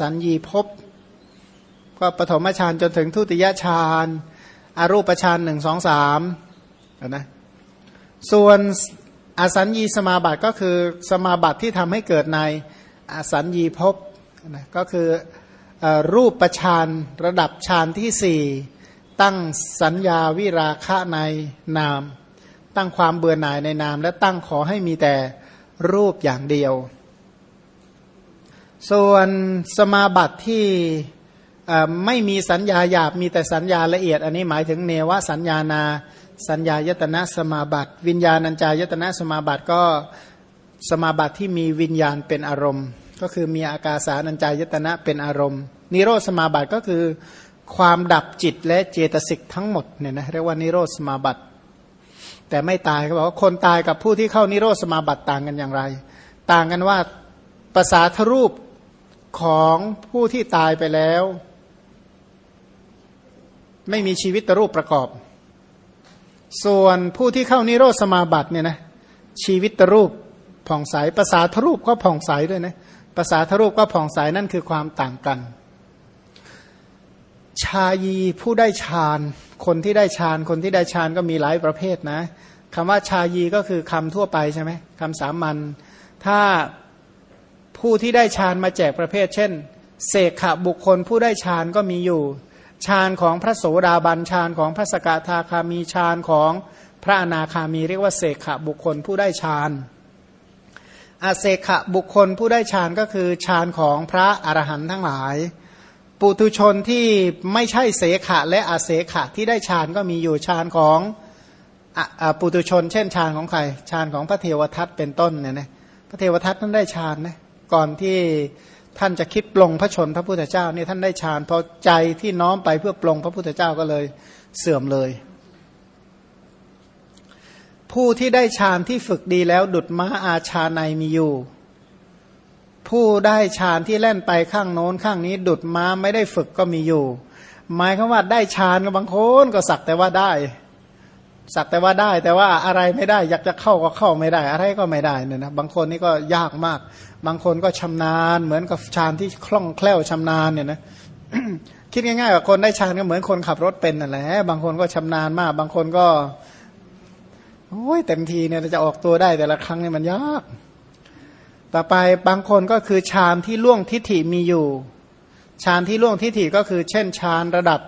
สัญญีพบก็ปฐมฌานจนถึงทุติยฌาน อารูปฌานหนึ่งสองสามนะส่วนอสัญญีสมาบัติก็คือสมาบัติที่ทำให้เกิดในอสัญญีภพนะก็คือรูปประชานระดับฌานที่สี่ตั้งสัญญาวิราคะในนาม ตั้งความเบื่อหน่ายในนาม และตั้งขอให้มีแต่รูปอย่างเดียว ส่วนสมาบัติที่ ไม่มีสัญญาหยาบมีแต่สัญญาละเอียด อันนี้หมายถึงเนวสัญญานา สัญญายตนะสมาบัติ วิญญาณัญจายตนะสมาบัติก็สมาบัติที่มีวิญญาณเป็นอารมณ์ ก็คือมีอากาสานัญจายตนะเป็นอารมณ์ นิโรธสมาบัติก็คือความดับจิตและเจตสิกทั้งหมดเนี่ยนะเรียกว่านิโรธสมาบัติ แต่ไม่ตายเขาบอกว่าคนตายกับผู้ที่เข้านิโรธสมาบัติต่างกันอย่างไร ต่างกันว่าภาษาทรูปของผู้ที่ตายไปแล้ว ไม่มีชีวิตรูปประกอบ ส่วนผู้ที่เข้านิโรธสมาบัติเนี่ยนะชีวิตรูปผ่องใสภาษาทรูปก็ผ่องใสด้วยนะภาษาทรูปก็ผ่องใสนั่นคือความต่างกัน ชายีผู้ได้ฌานคนที่ได้ฌานคนที่ได้ฌานก็มีหลายประเภทนะคำว่าชายีก็คือคำทั่วไปใช่ไหมคำสามัญถ้าผู้ที่ได้ฌานมาแจกประเภท เช่น เสกขบุคคลผู้ได้ฌานก็มีอยู่ ฌานของพระโสดาบันฌานของพระสกทาคามีฌานของพระอนาคามีเรียกว่าเสกขบุคคลผู้ได้ฌานอาเสขบุคคลผู้ได้ฌานก็คือฌานของพระอรหันต์ทั้งหลาย ปุตุชนที่ไม่ใช่เสขะและอาเสขะที่ได้ฌานก็มีอยู่ฌานของปุตุชน เช่นฌานของใครฌานของพระเทวทัตเป็นต้นเนี่ยนะพระเทวทัตนั้นได้ฌานนะก่อนที่ ท่านจะคิดปลงพระชนพระพุทธเจ้านี่ท่านได้ฌานพอใจที่น้อมไปเพื่อปลงพระพุทธเจ้าก็เลยเสื่อมเลย ผู้ที่ได้ฌานที่ฝึกดีแล้วดุดม้าอาชาในมีอยู่ ผู้ได้ฌานที่เล่นไปข้างโน้นข้างนี้ ดุดม้าไม่ได้ฝึกก็มีอยู่ หมายคือว่าได้ฌานกับบางคนก็สักแต่ว่าได้ สักแต่ว่าได้ แต่ว่าอะไรไม่ได้ อยากจะเข้าก็เข้าไม่ได้ อะไรก็ไม่ได้เนี่ยนะบางคนนี่ก็ยากมาก บางคนก็ชำนาญ เหมือนกับฌานที่คล่องแคล่วชำนาญเนี่ยนะคิดง่ายๆว่าคนได้ฌานก็เหมือนคนขับรถเป็นนั่นแหละบางคนก็ชำนาญมาก บางคนก็โอ้ยเต็มทีเนี่ยจะออกตัวได้แต่ละครั้งเนี่ยมันยาก ต่อไปบางคนก็คือฌานที่ล่วงทิฏฐิมีอยู่ฌานที่ล่วงทิฏฐิก็คือ เช่นฌานระดับ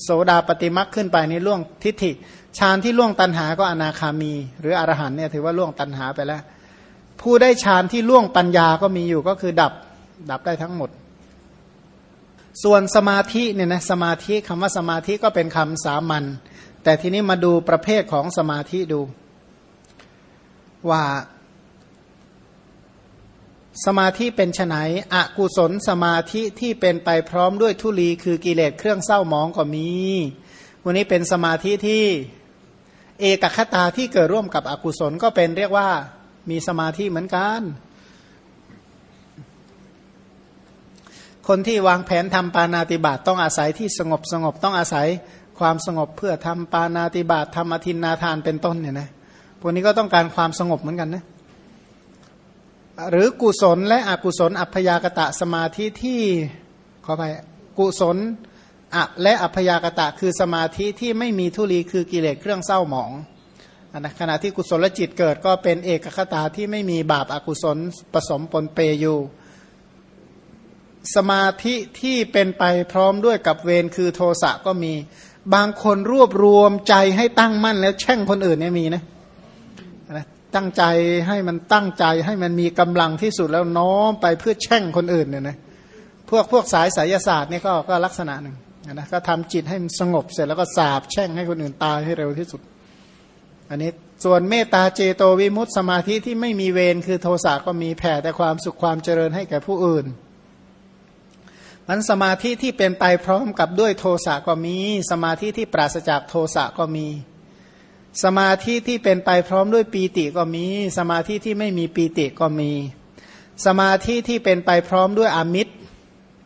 โสดาปฏิมักขึ้นไปในล่วงทิฏฐิฌานที่ล่วงตันหาก็อนาคามี หรืออรหันเนี่ยถือว่าล่วงตันหาไปแล้ว ผู้ได้ฌานที่ล่วงปัญญาก็มีอยู่ก็คือดับดับได้ทั้งหมด ส่วนสมาธิเนี่ยนะสมาธิคำว่าสมาธิก็เป็นคำสามัญแต่ทีนี้มาดูประเภทของสมาธิดู ว่า สมาธิเป็นไฉนอกุศลสมาธิที่เป็นไปพร้อมด้วยทุลีคือกิเลสเครื่องเศร้าหมองก็มี วันนี้เป็นสมาธิที่เอกคตาที่เกิดร่วมกับอกุศลก็เป็นเรียกว่ามีสมาธิเหมือนกัน คนที่วางแผนทำปานาติบาตต้องอาศัยที่สงบสงบต้องอาศัยความสงบเพื่อทำปานาติบาตทำอธินนาทานเป็นต้นเนี่ยนะพวกนี้ก็ต้องการความสงบเหมือนกันนะ หรือกุศลและอกุศล อัพยากตะสมาธิที่ขอไปกุศลอะและอัพยากตะคือสมาธิที่ไม่มีทุลีคือกิเลสเครื่องเศร้าหมองนะขณะที่กุศลจิตเกิดก็เป็นเอกคตาที่ไม่มีบาปอากุศลผสมปนเปอยู่ สมาธิที่เป็นไปพร้อมด้วยกับเวรคือโทสะก็มี บางคนรวบรวมใจให้ตั้งมั่นแล้วแช่งคนอื่นเนี่ยมีนะ ตั้งใจให้มันตั้งใจให้มันมีกำลังที่สุดแล้วน้อมไปเพื่อแช่งคนอื่นเนี่ยนะพวกพวกสายไสยศาสตร์นี่ก็ก็ลักษณะหนึ่งนะก็ทำจิตให้มันสงบเสร็จแล้วก็สาบแช่งให้คนอื่นตายให้เร็วที่สุด อันนี้ส่วนเมตตาเจโตวิมุตติสมาธิที่ไม่มีเวรคือโทสะก็มีแผ่แต่ความสุขความเจริญให้แก่ผู้อื่นมันสมาธิที่เป็นไปพร้อมกับด้วยโทสะก็มี สมาธิที่ปราศจากโทสะก็มี สมาธิที่เป็นไปพร้อมด้วยปีติก็มี สมาธิที่ไม่มีปีติก็มี สมาธิที่เป็นไปพร้อมด้วยอมิตร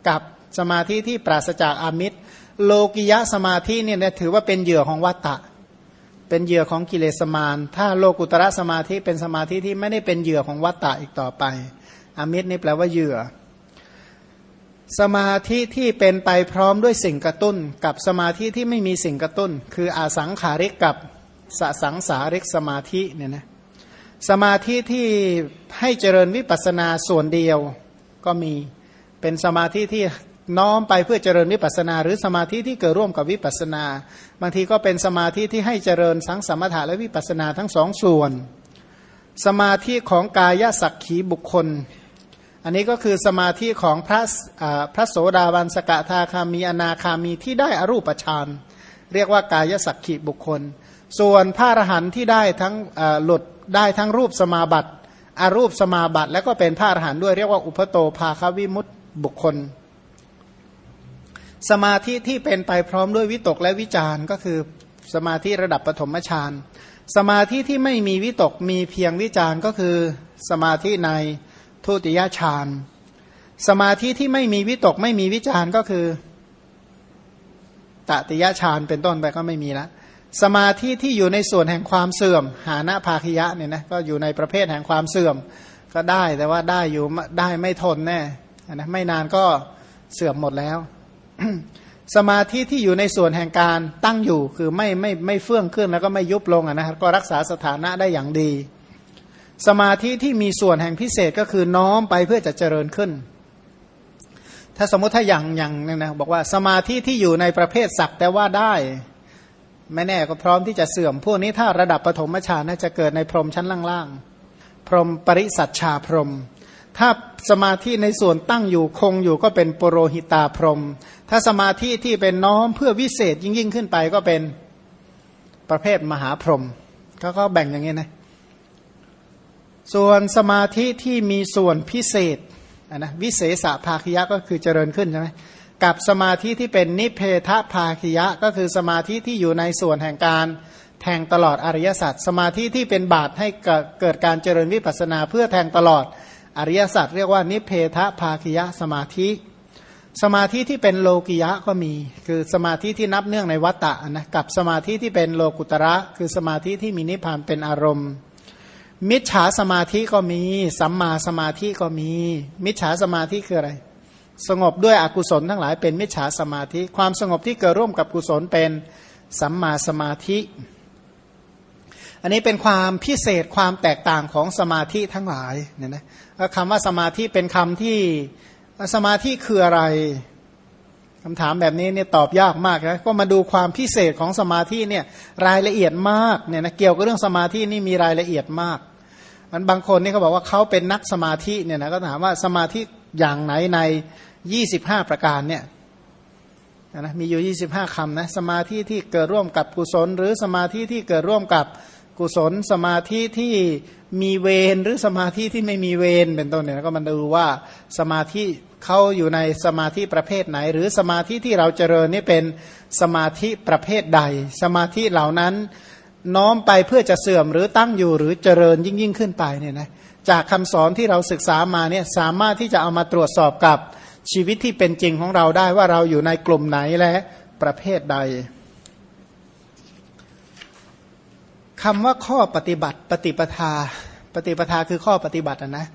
กับสมาธิที่ปราศจากอมิตร โลกิยะสมาธิเนี่ยถือว่าเป็นเหยื่อของวัตตะ เป็นเหยื่อของกิเลสมารถ้าโลกุตระสมาธิเป็นสมาธิที่ไม่ได้เป็นเหยื่อของวัตตะอีกต่อไป อมิตรนี่แปลว่าเหยื่อสมาธิที่เป็นไปพร้อมด้วยสิ่งกระตุ้น กับสมาธิที่ไม่มีสิ่งกระตุ้น คืออาสังขาริกกับ สสังสาริกสมาธิเนี่ยนะสมาธิที่ให้เจริญวิปัสนาส่วนเดียวก็มีเป็นสมาธิที่น้อมไปเพื่อเจริญวิปัสนา หรือสมาธิที่เกิดร่วมกับวิปัสนา บางทีก็เป็นสมาธิที่ให้เจริญทั้งสมถะและวิปัสนาทั้งสองส่วน สมาธิของกายสักขีบุคคล อันนี้ก็คือสมาธิของพระพระโสดาบันสกทาคามีอนาคามีที่ได้อรูปฌานเรียกว่ากายสักขีบุคคล ส่วนพระอรหันต์ที่ได้ทั้งหลุดได้ทั้งรูปสมาบัติอรูปสมาบัติ แล้วก็เป็นพระอรหันต์ด้วยเรียกว่าอุปโตภาควิมุตติบุคคล สมาธิที่เป็นไปพร้อมด้วยวิตกและวิจารก็คือสมาธิระดับปฐมฌานสมาธิที่ไม่มีวิตกมีเพียงวิจารก็คือสมาธิในทุติยฌานสมาธิที่ไม่มีวิตกไม่มีวิจารก็คือตติยฌานเป็นต้นไปก็ไม่มีละ สมาธิที่อยู่ในส่วนแห่งความเสื่อม หาณภาคยะเนี่ยนะก็อยู่ในประเภทแห่งความเสื่อม ก็ได้แต่ว่าได้อยู่ได้ไม่ทนแน่นะไม่นานก็เสื่อมหมดแล้ว สมาธิที่อยู่ในส่วนแห่งการตั้งอยู่คือไม่ไม่ไม่เฟื่องขึ้นแล้วก็ไม่ยุบลงนะครับก็รักษาสถานะได้อย่างดี สมาธิที่มีส่วนแห่งพิเศษก็คือน้อมไปเพื่อจะเจริญขึ้น ถ้าสมมติถ้าอย่างอย่างนึงนะบอกว่าสมาธิที่อยู่ในประเภทสักแต่ว่าได้ ไม่แน่ก็พร้อมที่จะเสื่อม พวกนี้ถ้าระดับปฐมฌานน่าจะเกิดในพรมชั้นล่างๆ พรมปริสัชชาพรม ถ้าสมาธิในส่วนตั้งอยู่คงอยู่ก็เป็นปโรหิตาพรม ถ้าสมาธิที่เป็นน้อมเพื่อวิเศษยิ่งยิ่งขึ้นไปก็เป็นประเภทมหาพรมเขาก็แบ่งอย่างนี้นะ ส่วนสมาธิที่มีส่วนพิเศษนะวิเศษสภาคยะก็คือเจริญขึ้นใช่ไหม กับสมาธิที่เป็นนิเพทภาคยะ ก็คือสมาธิที่อยู่ในส่วนแห่งการแทงตลอดอริยสัจสมาธิที่เป็นบาตให้เกิดการเจริญวิปัสนาเพื่อแทงตลอดอริยสัจเรียกว่านิเพทภาคิยะสมาธิ สมาธิที่เป็นโลกิยะก็มี คือสมาธิที่นับเนื่องในวัตตะนะกับสมาธิที่เป็นโลกุตระ คือสมาธิที่มีนิพพานเป็นอารมณ์ มิจฉาสมาธิก็มี สัมมาสมาธิก็มี มิจฉาสมาธิคืออะไร สงบด้วยอกุศลทั้งหลายเป็นมิจฉาสมาธิ ความสงบที่เกิดร่วมกับกุศลเป็นสัมมาสมาธิ อันนี้เป็นความพิเศษความแตกต่างของสมาธิทั้งหลายเนี่ยนะคำว่าสมาธิเป็นคำที่สมาธิคืออะไรคำถามแบบนี้เนี่ยตอบยากมากนะก็มาดูความพิเศษของสมาธิเนี่ยรายละเอียดมากเนี่ยนะเกี่ยวกับเรื่องสมาธินี่มีรายละเอียดมากมันบางคนนี่เขาบอกว่าเขาเป็นนักสมาธิเนี่ยนะก็ถามว่าสมาธิอย่างไหนใน 25ประการเนี่ยนะมีอยู่25คำนะสมาธิที่เกิดร่วมกับกุศล หรือสมาธิที่เกิดร่วมกับกุศล สมาธิที่มีเวรหรือสมาธิที่ไม่มีเวรเป็นต้นเนี่ยก็มันดูว่าสมาธิเขาอยู่ในสมาธิประเภทไหน หรือสมาธิที่เราเจริญนี่เป็นสมาธิประเภทใด สมาธิเหล่านั้นน้อมไปเพื่อจะเสื่อมหรือตั้งอยู่หรือเจริญยิ่งยิ่งขึ้นไปเนี่ยนะจากคำสอนที่เราศึกษามาเนี่ยสามารถที่จะเอามาตรวจสอบกับ ชีวิตที่เป็นจริงของเราได้ว่าเราอยู่ในกลุ่มไหนและประเภทใดคำว่าข้อปฏิบัติปฏิปทา ปฏิปทาคือข้อปฏิบัตินะ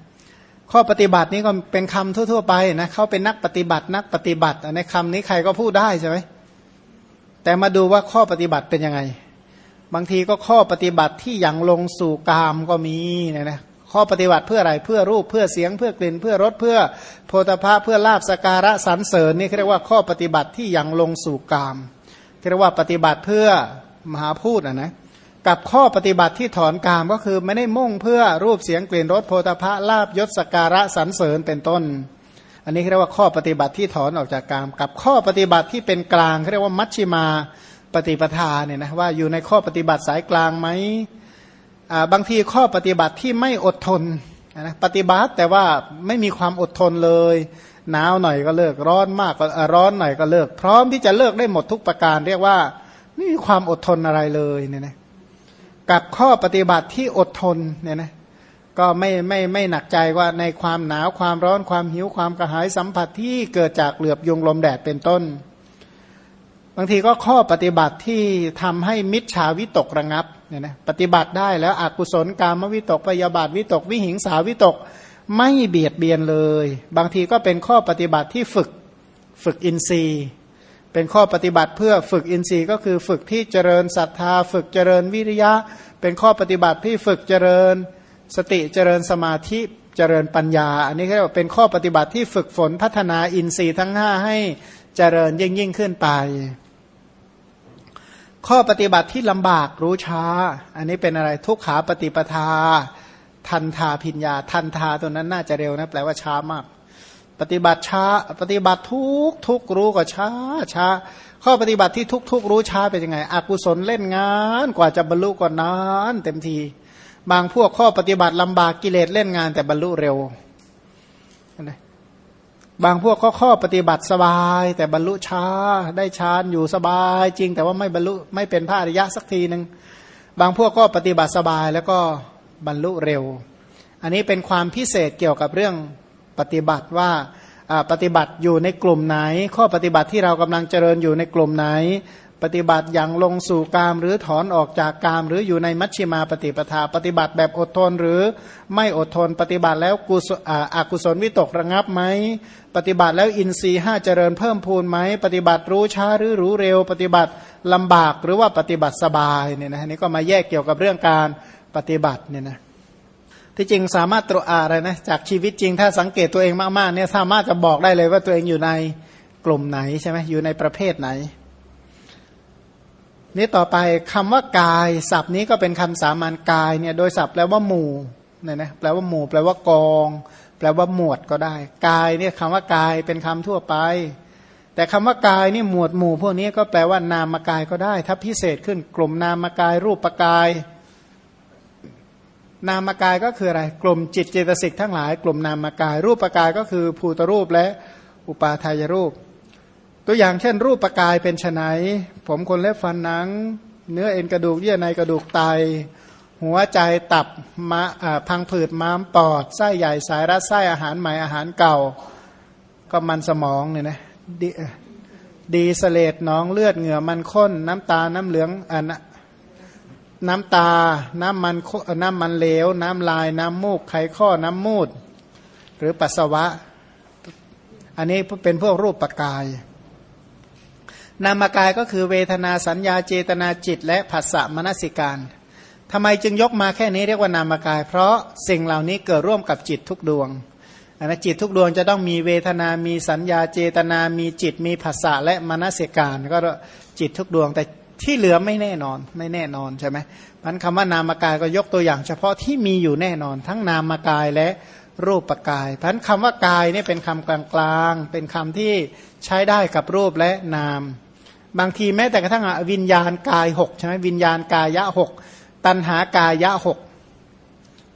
ข้อปฏิบัตินี้ก็เป็นคำทั่ว ๆ ไปนะเขาเป็นนักปฏิบัตินักปฏิบัติในคำนี้ใครก็พูดได้ใช่ไหมแต่มาดูว่าข้อปฏิบัติเป็นยังไง บางทีก็ข้อปฏิบัติที่ยังลงสู่กามก็มีเนี่ยนะ ข้อปฏิบัติเพื่ออะไรเพื่อรูปเพื่อเสียงเพื่อกลิ่นเพื่อรสเพื่อโพธภาเพื่อลาบสการะสรรเสริญนี่เรียกว่าข้อปฏิบัติที่ยังลงสู่กามเรียกว่าปฏิบัติเพื่อมหาพูดอะนะกับข้อปฏิบัติที่ถอนกามก็คือไม่ได้มุ่งเพื่อรูปเสียงกลิ่นรสโพธภะลาบยศสการะสรรเสริญเป็นต้น อันนี้เรียกว่าข้อปฏิบัติที่ถอนออกจากกาม กับข้อปฏิบัติที่เป็นกลางเรียกว่ามัชชิมาปฏิปทาเนี่ยนะว่าอยู่ในข้อปฏิบัติสายกลางไหม บางทีข้อปฏิบัติที่ไม่อดทนนะปฏิบัติแต่ว่าไม่มีความอดทนเลยหนาวหน่อยก็เลิกร้อนมากก็ร้อนหน่อยก็เลิก พร้อมที่จะเลิกได้หมดทุกประการ เรียกว่าไม่มีความอดทนอะไรเลยเนี่ยนะกับข้อปฏิบัติที่อดทนเนี่ยนะก็ไม่ไม่ไม่หนักใจว่าในความหนาวความร้อนความหิวความกระหายสัมผัสที่เกิดจากเหลือบยุงลมแดดเป็นต้น บางทีก็ข้อปฏิบัติที่ทำให้มิจฉาวิตกระงับ เนี่ยนะปฏิบัติได้แล้วอกุศลกามวิตกปยาบาทวิตก วิหิงสาวิตกไม่เบียดเบียนเลย บางทีก็เป็นข้อปฏิบัติที่ฝึกฝึกอินทรีย์ เป็นข้อปฏิบัติเพื่อฝึกอินทรีย์ ก็คือฝึกที่เจริญศรัทธา ฝึกเจริญวิริยะ เป็นข้อปฏิบัติที่ฝึกเจริญสติเจริญสมาธิเจริญปัญญา อันนี้เรียกว่าเป็นข้อปฏิบัติที่ฝึกฝนพัฒนาอินทรีย์ทั้งห้าให้เจริญยิ่งยิ่งขึ้นไป ข้อปฏิบัติที่ลำบากรู้ช้า อันนี้เป็นอะไรทุกขาปฏิปทา ทันทาพิญญา ทันทาตัวนั้นน่าจะเร็วนะแปลว่าช้ามาก ปฏิบัติช้า ปฏิบัติทุกทุกรู้ก็ช้าช้า ข้อปฏิบัติที่ทุกทุกรู้ช้าเป็นยังไงอกุศลเล่นงาน กว่าจะบรรลุก็นานเต็มที บางพวกข้อปฏิบัติลำบากกิเลสเล่นงานแต่บรรลุเร็ว บางพวกก็ข้อปฏิบัติสบาย แต่บรรลุช้าได้ฌานอยู่สบาย จริงแต่ว่าไม่บรรลุไม่เป็นพระอริยะสักทีหนึ่งบางพวกก็ปฏิบัติสบายแล้วก็บรรลุเร็ว อันนี้เป็นความพิเศษเกี่ยวกับเรื่องปฏิบัติว่าปฏิบัติอยู่ในกลุ่มไหน ข้อปฏิบัติที่เรากำลังเจริญอยู่ในกลุ่มไหน ปฏิบัติอย่างลงสู่กามหรือถอนออกจากกาม หรืออยู่ในมัชชิมาปฏิปทา ปฏิบัติแบบอดทนหรือไม่อดทน ปฏิบัติแล้วกุศอกุศลวิตกระงับไหมปฏิบัติแล้วอินทรีย์ห้าเจริญเพิ่มพูนไหมปฏิบัติรู้ช้าหรือรู้เร็ว ปฏิบัติลำบากหรือว่าปฏิบัติสบายเนี่ยนะนี่ก็มาแยกเกี่ยวกับเรื่องการปฏิบัติเนี่ยนะที่จริงสามารถตรวจอะไรนะจากชีวิตจริงถ้าสังเกตตัวเองมากๆเนี่ยสามารถจะบอกได้เลยว่าตัวเองอยู่ในกลุ่มไหนใช่ไหมอยู่ในประเภทไหน นี่ต่อไปคำว่ากายศัพท์นี้ก็เป็นคำสามัญกายเนี่ยโดยศัพท์แปลว่าหมู่เนี่ยนะแปลว่าหมู่แปลว่ากอง แปลว่าหมวดก็ได้กายเนี่ยคำว่ากายเป็นคำทั่วไป แต่คำว่ากายนี่หมวดหมู่พวกนี้ก็แปลว่านามกายก็ได้ ถ้าพิเศษขึ้นกลุ่มนามกายรูปกาย นามกายก็คืออะไรกลุ่มจิตเจตสิกทั้งหลาย กลุ่มนามกาย รูปกายก็คือภูตรูปและอุปาทายรูป ตัวอย่างเช่น รูปปกายเป็นไนผมคนเล็บฟันหนัง เนื้อเอ็นกระดูกเยื่อในกระดูกไต หัวใจตับมะพังผืดม้ามปอดไส้ใหญ่สายรัดไส้อาหารใหม่อาหารเก่า ก็มันสมองเนี่ยนะดีดีสเลดน้องเลือดเหงื่อมันข้น น้ำตาน้ำเหลืองอ่าน้ำตา น้ำมันน้ำมันเหลว น้ำลาย น้ำมูก ไขข้อ น้ำมูด หรือปัสสาวะ อันนี้เป็นพวกรูปปกาย นามกายก็คือเวทนาสัญญาเจตนาจิต และผัสสะมนสิการทำไมจึงยกมาแค่นี้เรียกว่านามกาย เพราะสิ่งเหล่านี้เกิดร่วมกับจิตทุกดวงอันจิตทุกดวงจะต้องมีเวทนา มีสัญญาเจตนา มีจิต มีผัสสะและมนสิการ ก็จิตทุกดวง แต่ที่เหลือไม่แน่นอน ไม่แน่นอนใช่ไหมมันคำว่านามกายก็ยกตัวอย่าง เฉพาะที่มีอยู่แน่นอน ทั้งนามกายและรูปกายพันคำว่ากายนี่เป็นคำกลางๆ เป็นคำที่ใช้ได้กับรูปและนาม บางทีแม้แต่กระทั่งวิญญาณกายหกใช่ไหมวิญญาณกายะหกตันหากายะหก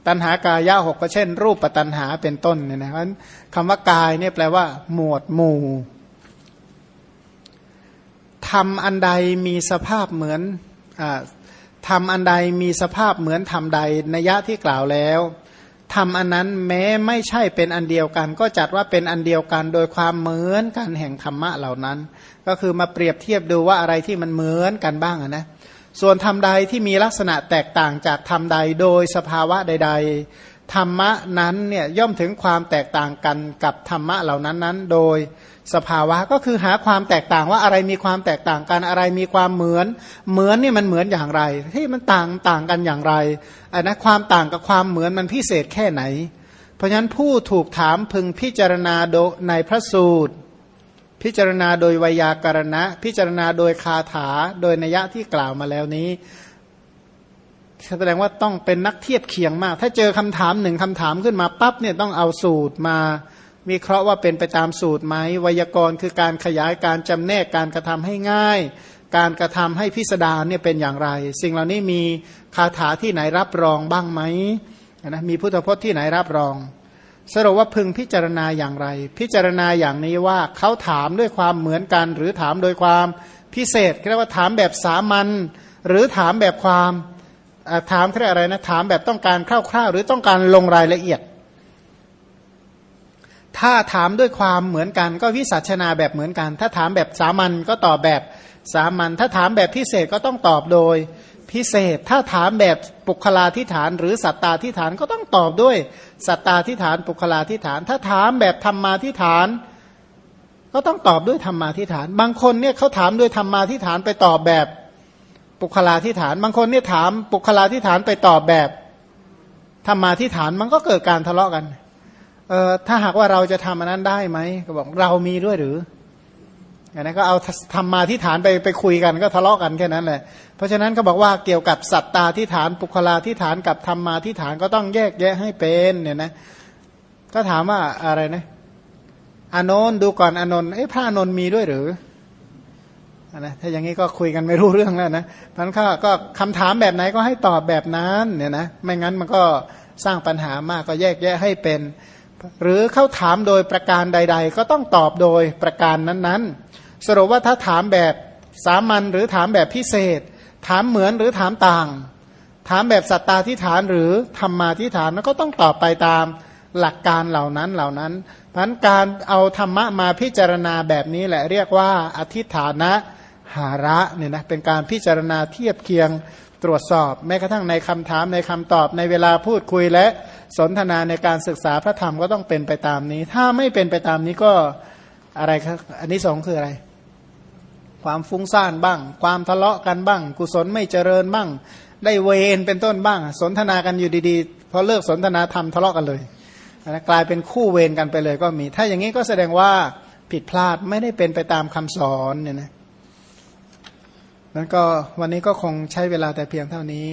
ตันหากายะหกก็เช่น รูปปัตันหาเป็นต้นเนี่ยนะคำว่ากายเนี่ยแปลว่า หมวดหมู่ทำอันใดมีสภาพเหมือนทำอันใดมีสภาพเหมือนทำใดนยะที่กล่าวแล้ว ทำอันนั้นแม้ไม่ใช่เป็นอันเดียวกัน ก็จัดว่าเป็นอันเดียวกันโดยความเหมือนกันแห่งธรรมะเหล่านั้น ก็คือมาเปรียบเทียบดูว่าอะไรที่มันเหมือนกันบ้างนะส่วนธรรมใดที่มีลักษณะแตกต่างจากธรรมใดโดยสภาวะใด ๆ ธรรมะนั้นเนี่ยย่อมถึงความแตกต่างกันกับธรรมะเหล่านั้นนั้นโดย สภาวะก็คือหาความแตกต่างว่าอะไรมีความแตกต่างกันอะไรมีความเหมือน เหมือนนี่มันเหมือนอย่างไรที่มันต่างต่างกันอย่างไรอันนะความต่างกับความเหมือนมันพิเศษแค่ไหน เพราะฉะนั้นผู้ถูกถามพึงพิจารณาโดในพระสูตร พิจารณาโดยวยากรณะ พิจารณาโดยคาถาโดยนัยะที่กล่าวมาแล้วนี้แสดงว่าต้องเป็นนักเทียบเคียงมาก ถ้าเจอคำถามหนึ่งคำถามขึ้นมาปั๊บเนี่ยต้องเอาสูตรมา วิเคราะห์ว่าเป็นไปตามสูตรไหมไวยากรณ์คือการขยายการจำแนกการกระทำให้ง่าย การกระทำให้พิสดารเนี่ยเป็นอย่างไร สิ่งเหล่านี้มีคาถาที่ไหนรับรองบ้างไหมนะมีพุทธพจน์ที่ไหนรับรอง สรุปว่าพึงพิจารณาอย่างไร พิจารณาอย่างนี้ว่าเขาถามด้วยความเหมือนกัน หรือถามโดยความพิเศษเรียกว่าถามแบบสามัญหรือถามแบบความถามเรียกอะไรนะถามแบบต้องการคร่าวๆ หรือต้องการลงรายละเอียด ถ้าถามด้วยความเหมือนกัน ก็วิสัชนาแบบเหมือนกัน ถ้าถามแบบสามัญก็ตอบแบบสามัญถ้าถามแบบพิเศษก็ต้องตอบโดยพิเศษ ถ้าถามแบบปุคลาธิฐาน หรือสัตตาธิฐานก็ต้องตอบด้วยสัตตาธิฐานปุคลาธิฐาน ถ้าถามแบบธรรมาธิฐาน ก็ต้องตอบด้วยธรรมาธิฐาน บางคนเนี่ยเขาถามด้วยธรรมาธิฐานไปตอบแบบปุคลาธิฐาน บางคนเนี่ยถามปุคลาธิฐานไปตอบแบบธรรมาธิฐานมันก็เกิดการทะเลาะกัน เออถ้าหากว่าเราจะทำอันนั้นได้ไหมก็บอกเรามีด้วยหรืออันนั้นก็เอาทำมาที่ฐานไปไปคุยกันก็ทะเลาะกันแค่นั้นแหละเพราะฉะนั้นก็บอกว่าเกี่ยวกับสัตตาที่ฐานปุคลาที่ฐานกับธรรมาที่ฐานก็ต้องแยกแยะให้เป็นเนี่ยนะก็ถามว่าอะไรนะอานนท์ดูก่อนอานนท์เอ้พระอานนท์มีด้วยหรือนะถ้าอย่างนี้ก็คุยกันไม่รู้เรื่องแล้วนะพันข้าก็คำถามแบบไหนก็ให้ตอบแบบนั้นเนี่ยนะไม่งั้นมันก็สร้างปัญหามากก็แยกแยะให้เป็น หรือเขาถามโดยประการใด ๆ ก็ต้องตอบโดยประการนั้นๆ สรุปว่าถ้าถามแบบสามัญหรือถามแบบพิเศษ ถามเหมือนหรือถามต่าง ถามแบบสัตตาที่ฐานหรือธรรมาที่ฐานก็ต้องตอบไปตามหลักการเหล่านั้นเหล่านั้นพันการเอาธรรมะมาพิจารณาแบบนี้แหละเรียกว่าอธิฐานะหาระเนี่ยนะเป็นการพิจารณาเทียบเคียง ตรวจสอบ แม้กระทั่งในคำถามในคำตอบในเวลาพูดคุยและสนทนาในการศึกษาพระธรรมก็ต้องเป็นไปตามนี้ ถ้าไม่เป็นไปตามนี้ก็อะไรครับอันนี้สองคืออะไร ความฟุ้งซ่านบ้าง ความทะเลาะกันบ้าง กุศลไม่เจริญบ้าง ได้เวรเป็นต้นบ้าง สนทนากันอยู่ดีๆพอเลิกสนทนาธรรมทะเลาะกันเลยกลายเป็นคู่เวรกันไปเลยก็มี ถ้าอย่างนี้ก็แสดงว่าผิดพลาดไม่ได้เป็นไปตามคำสอนเนี่ยนะ นั้นก็วันนี้ก็คงใช้เวลาแต่เพียงเท่านี้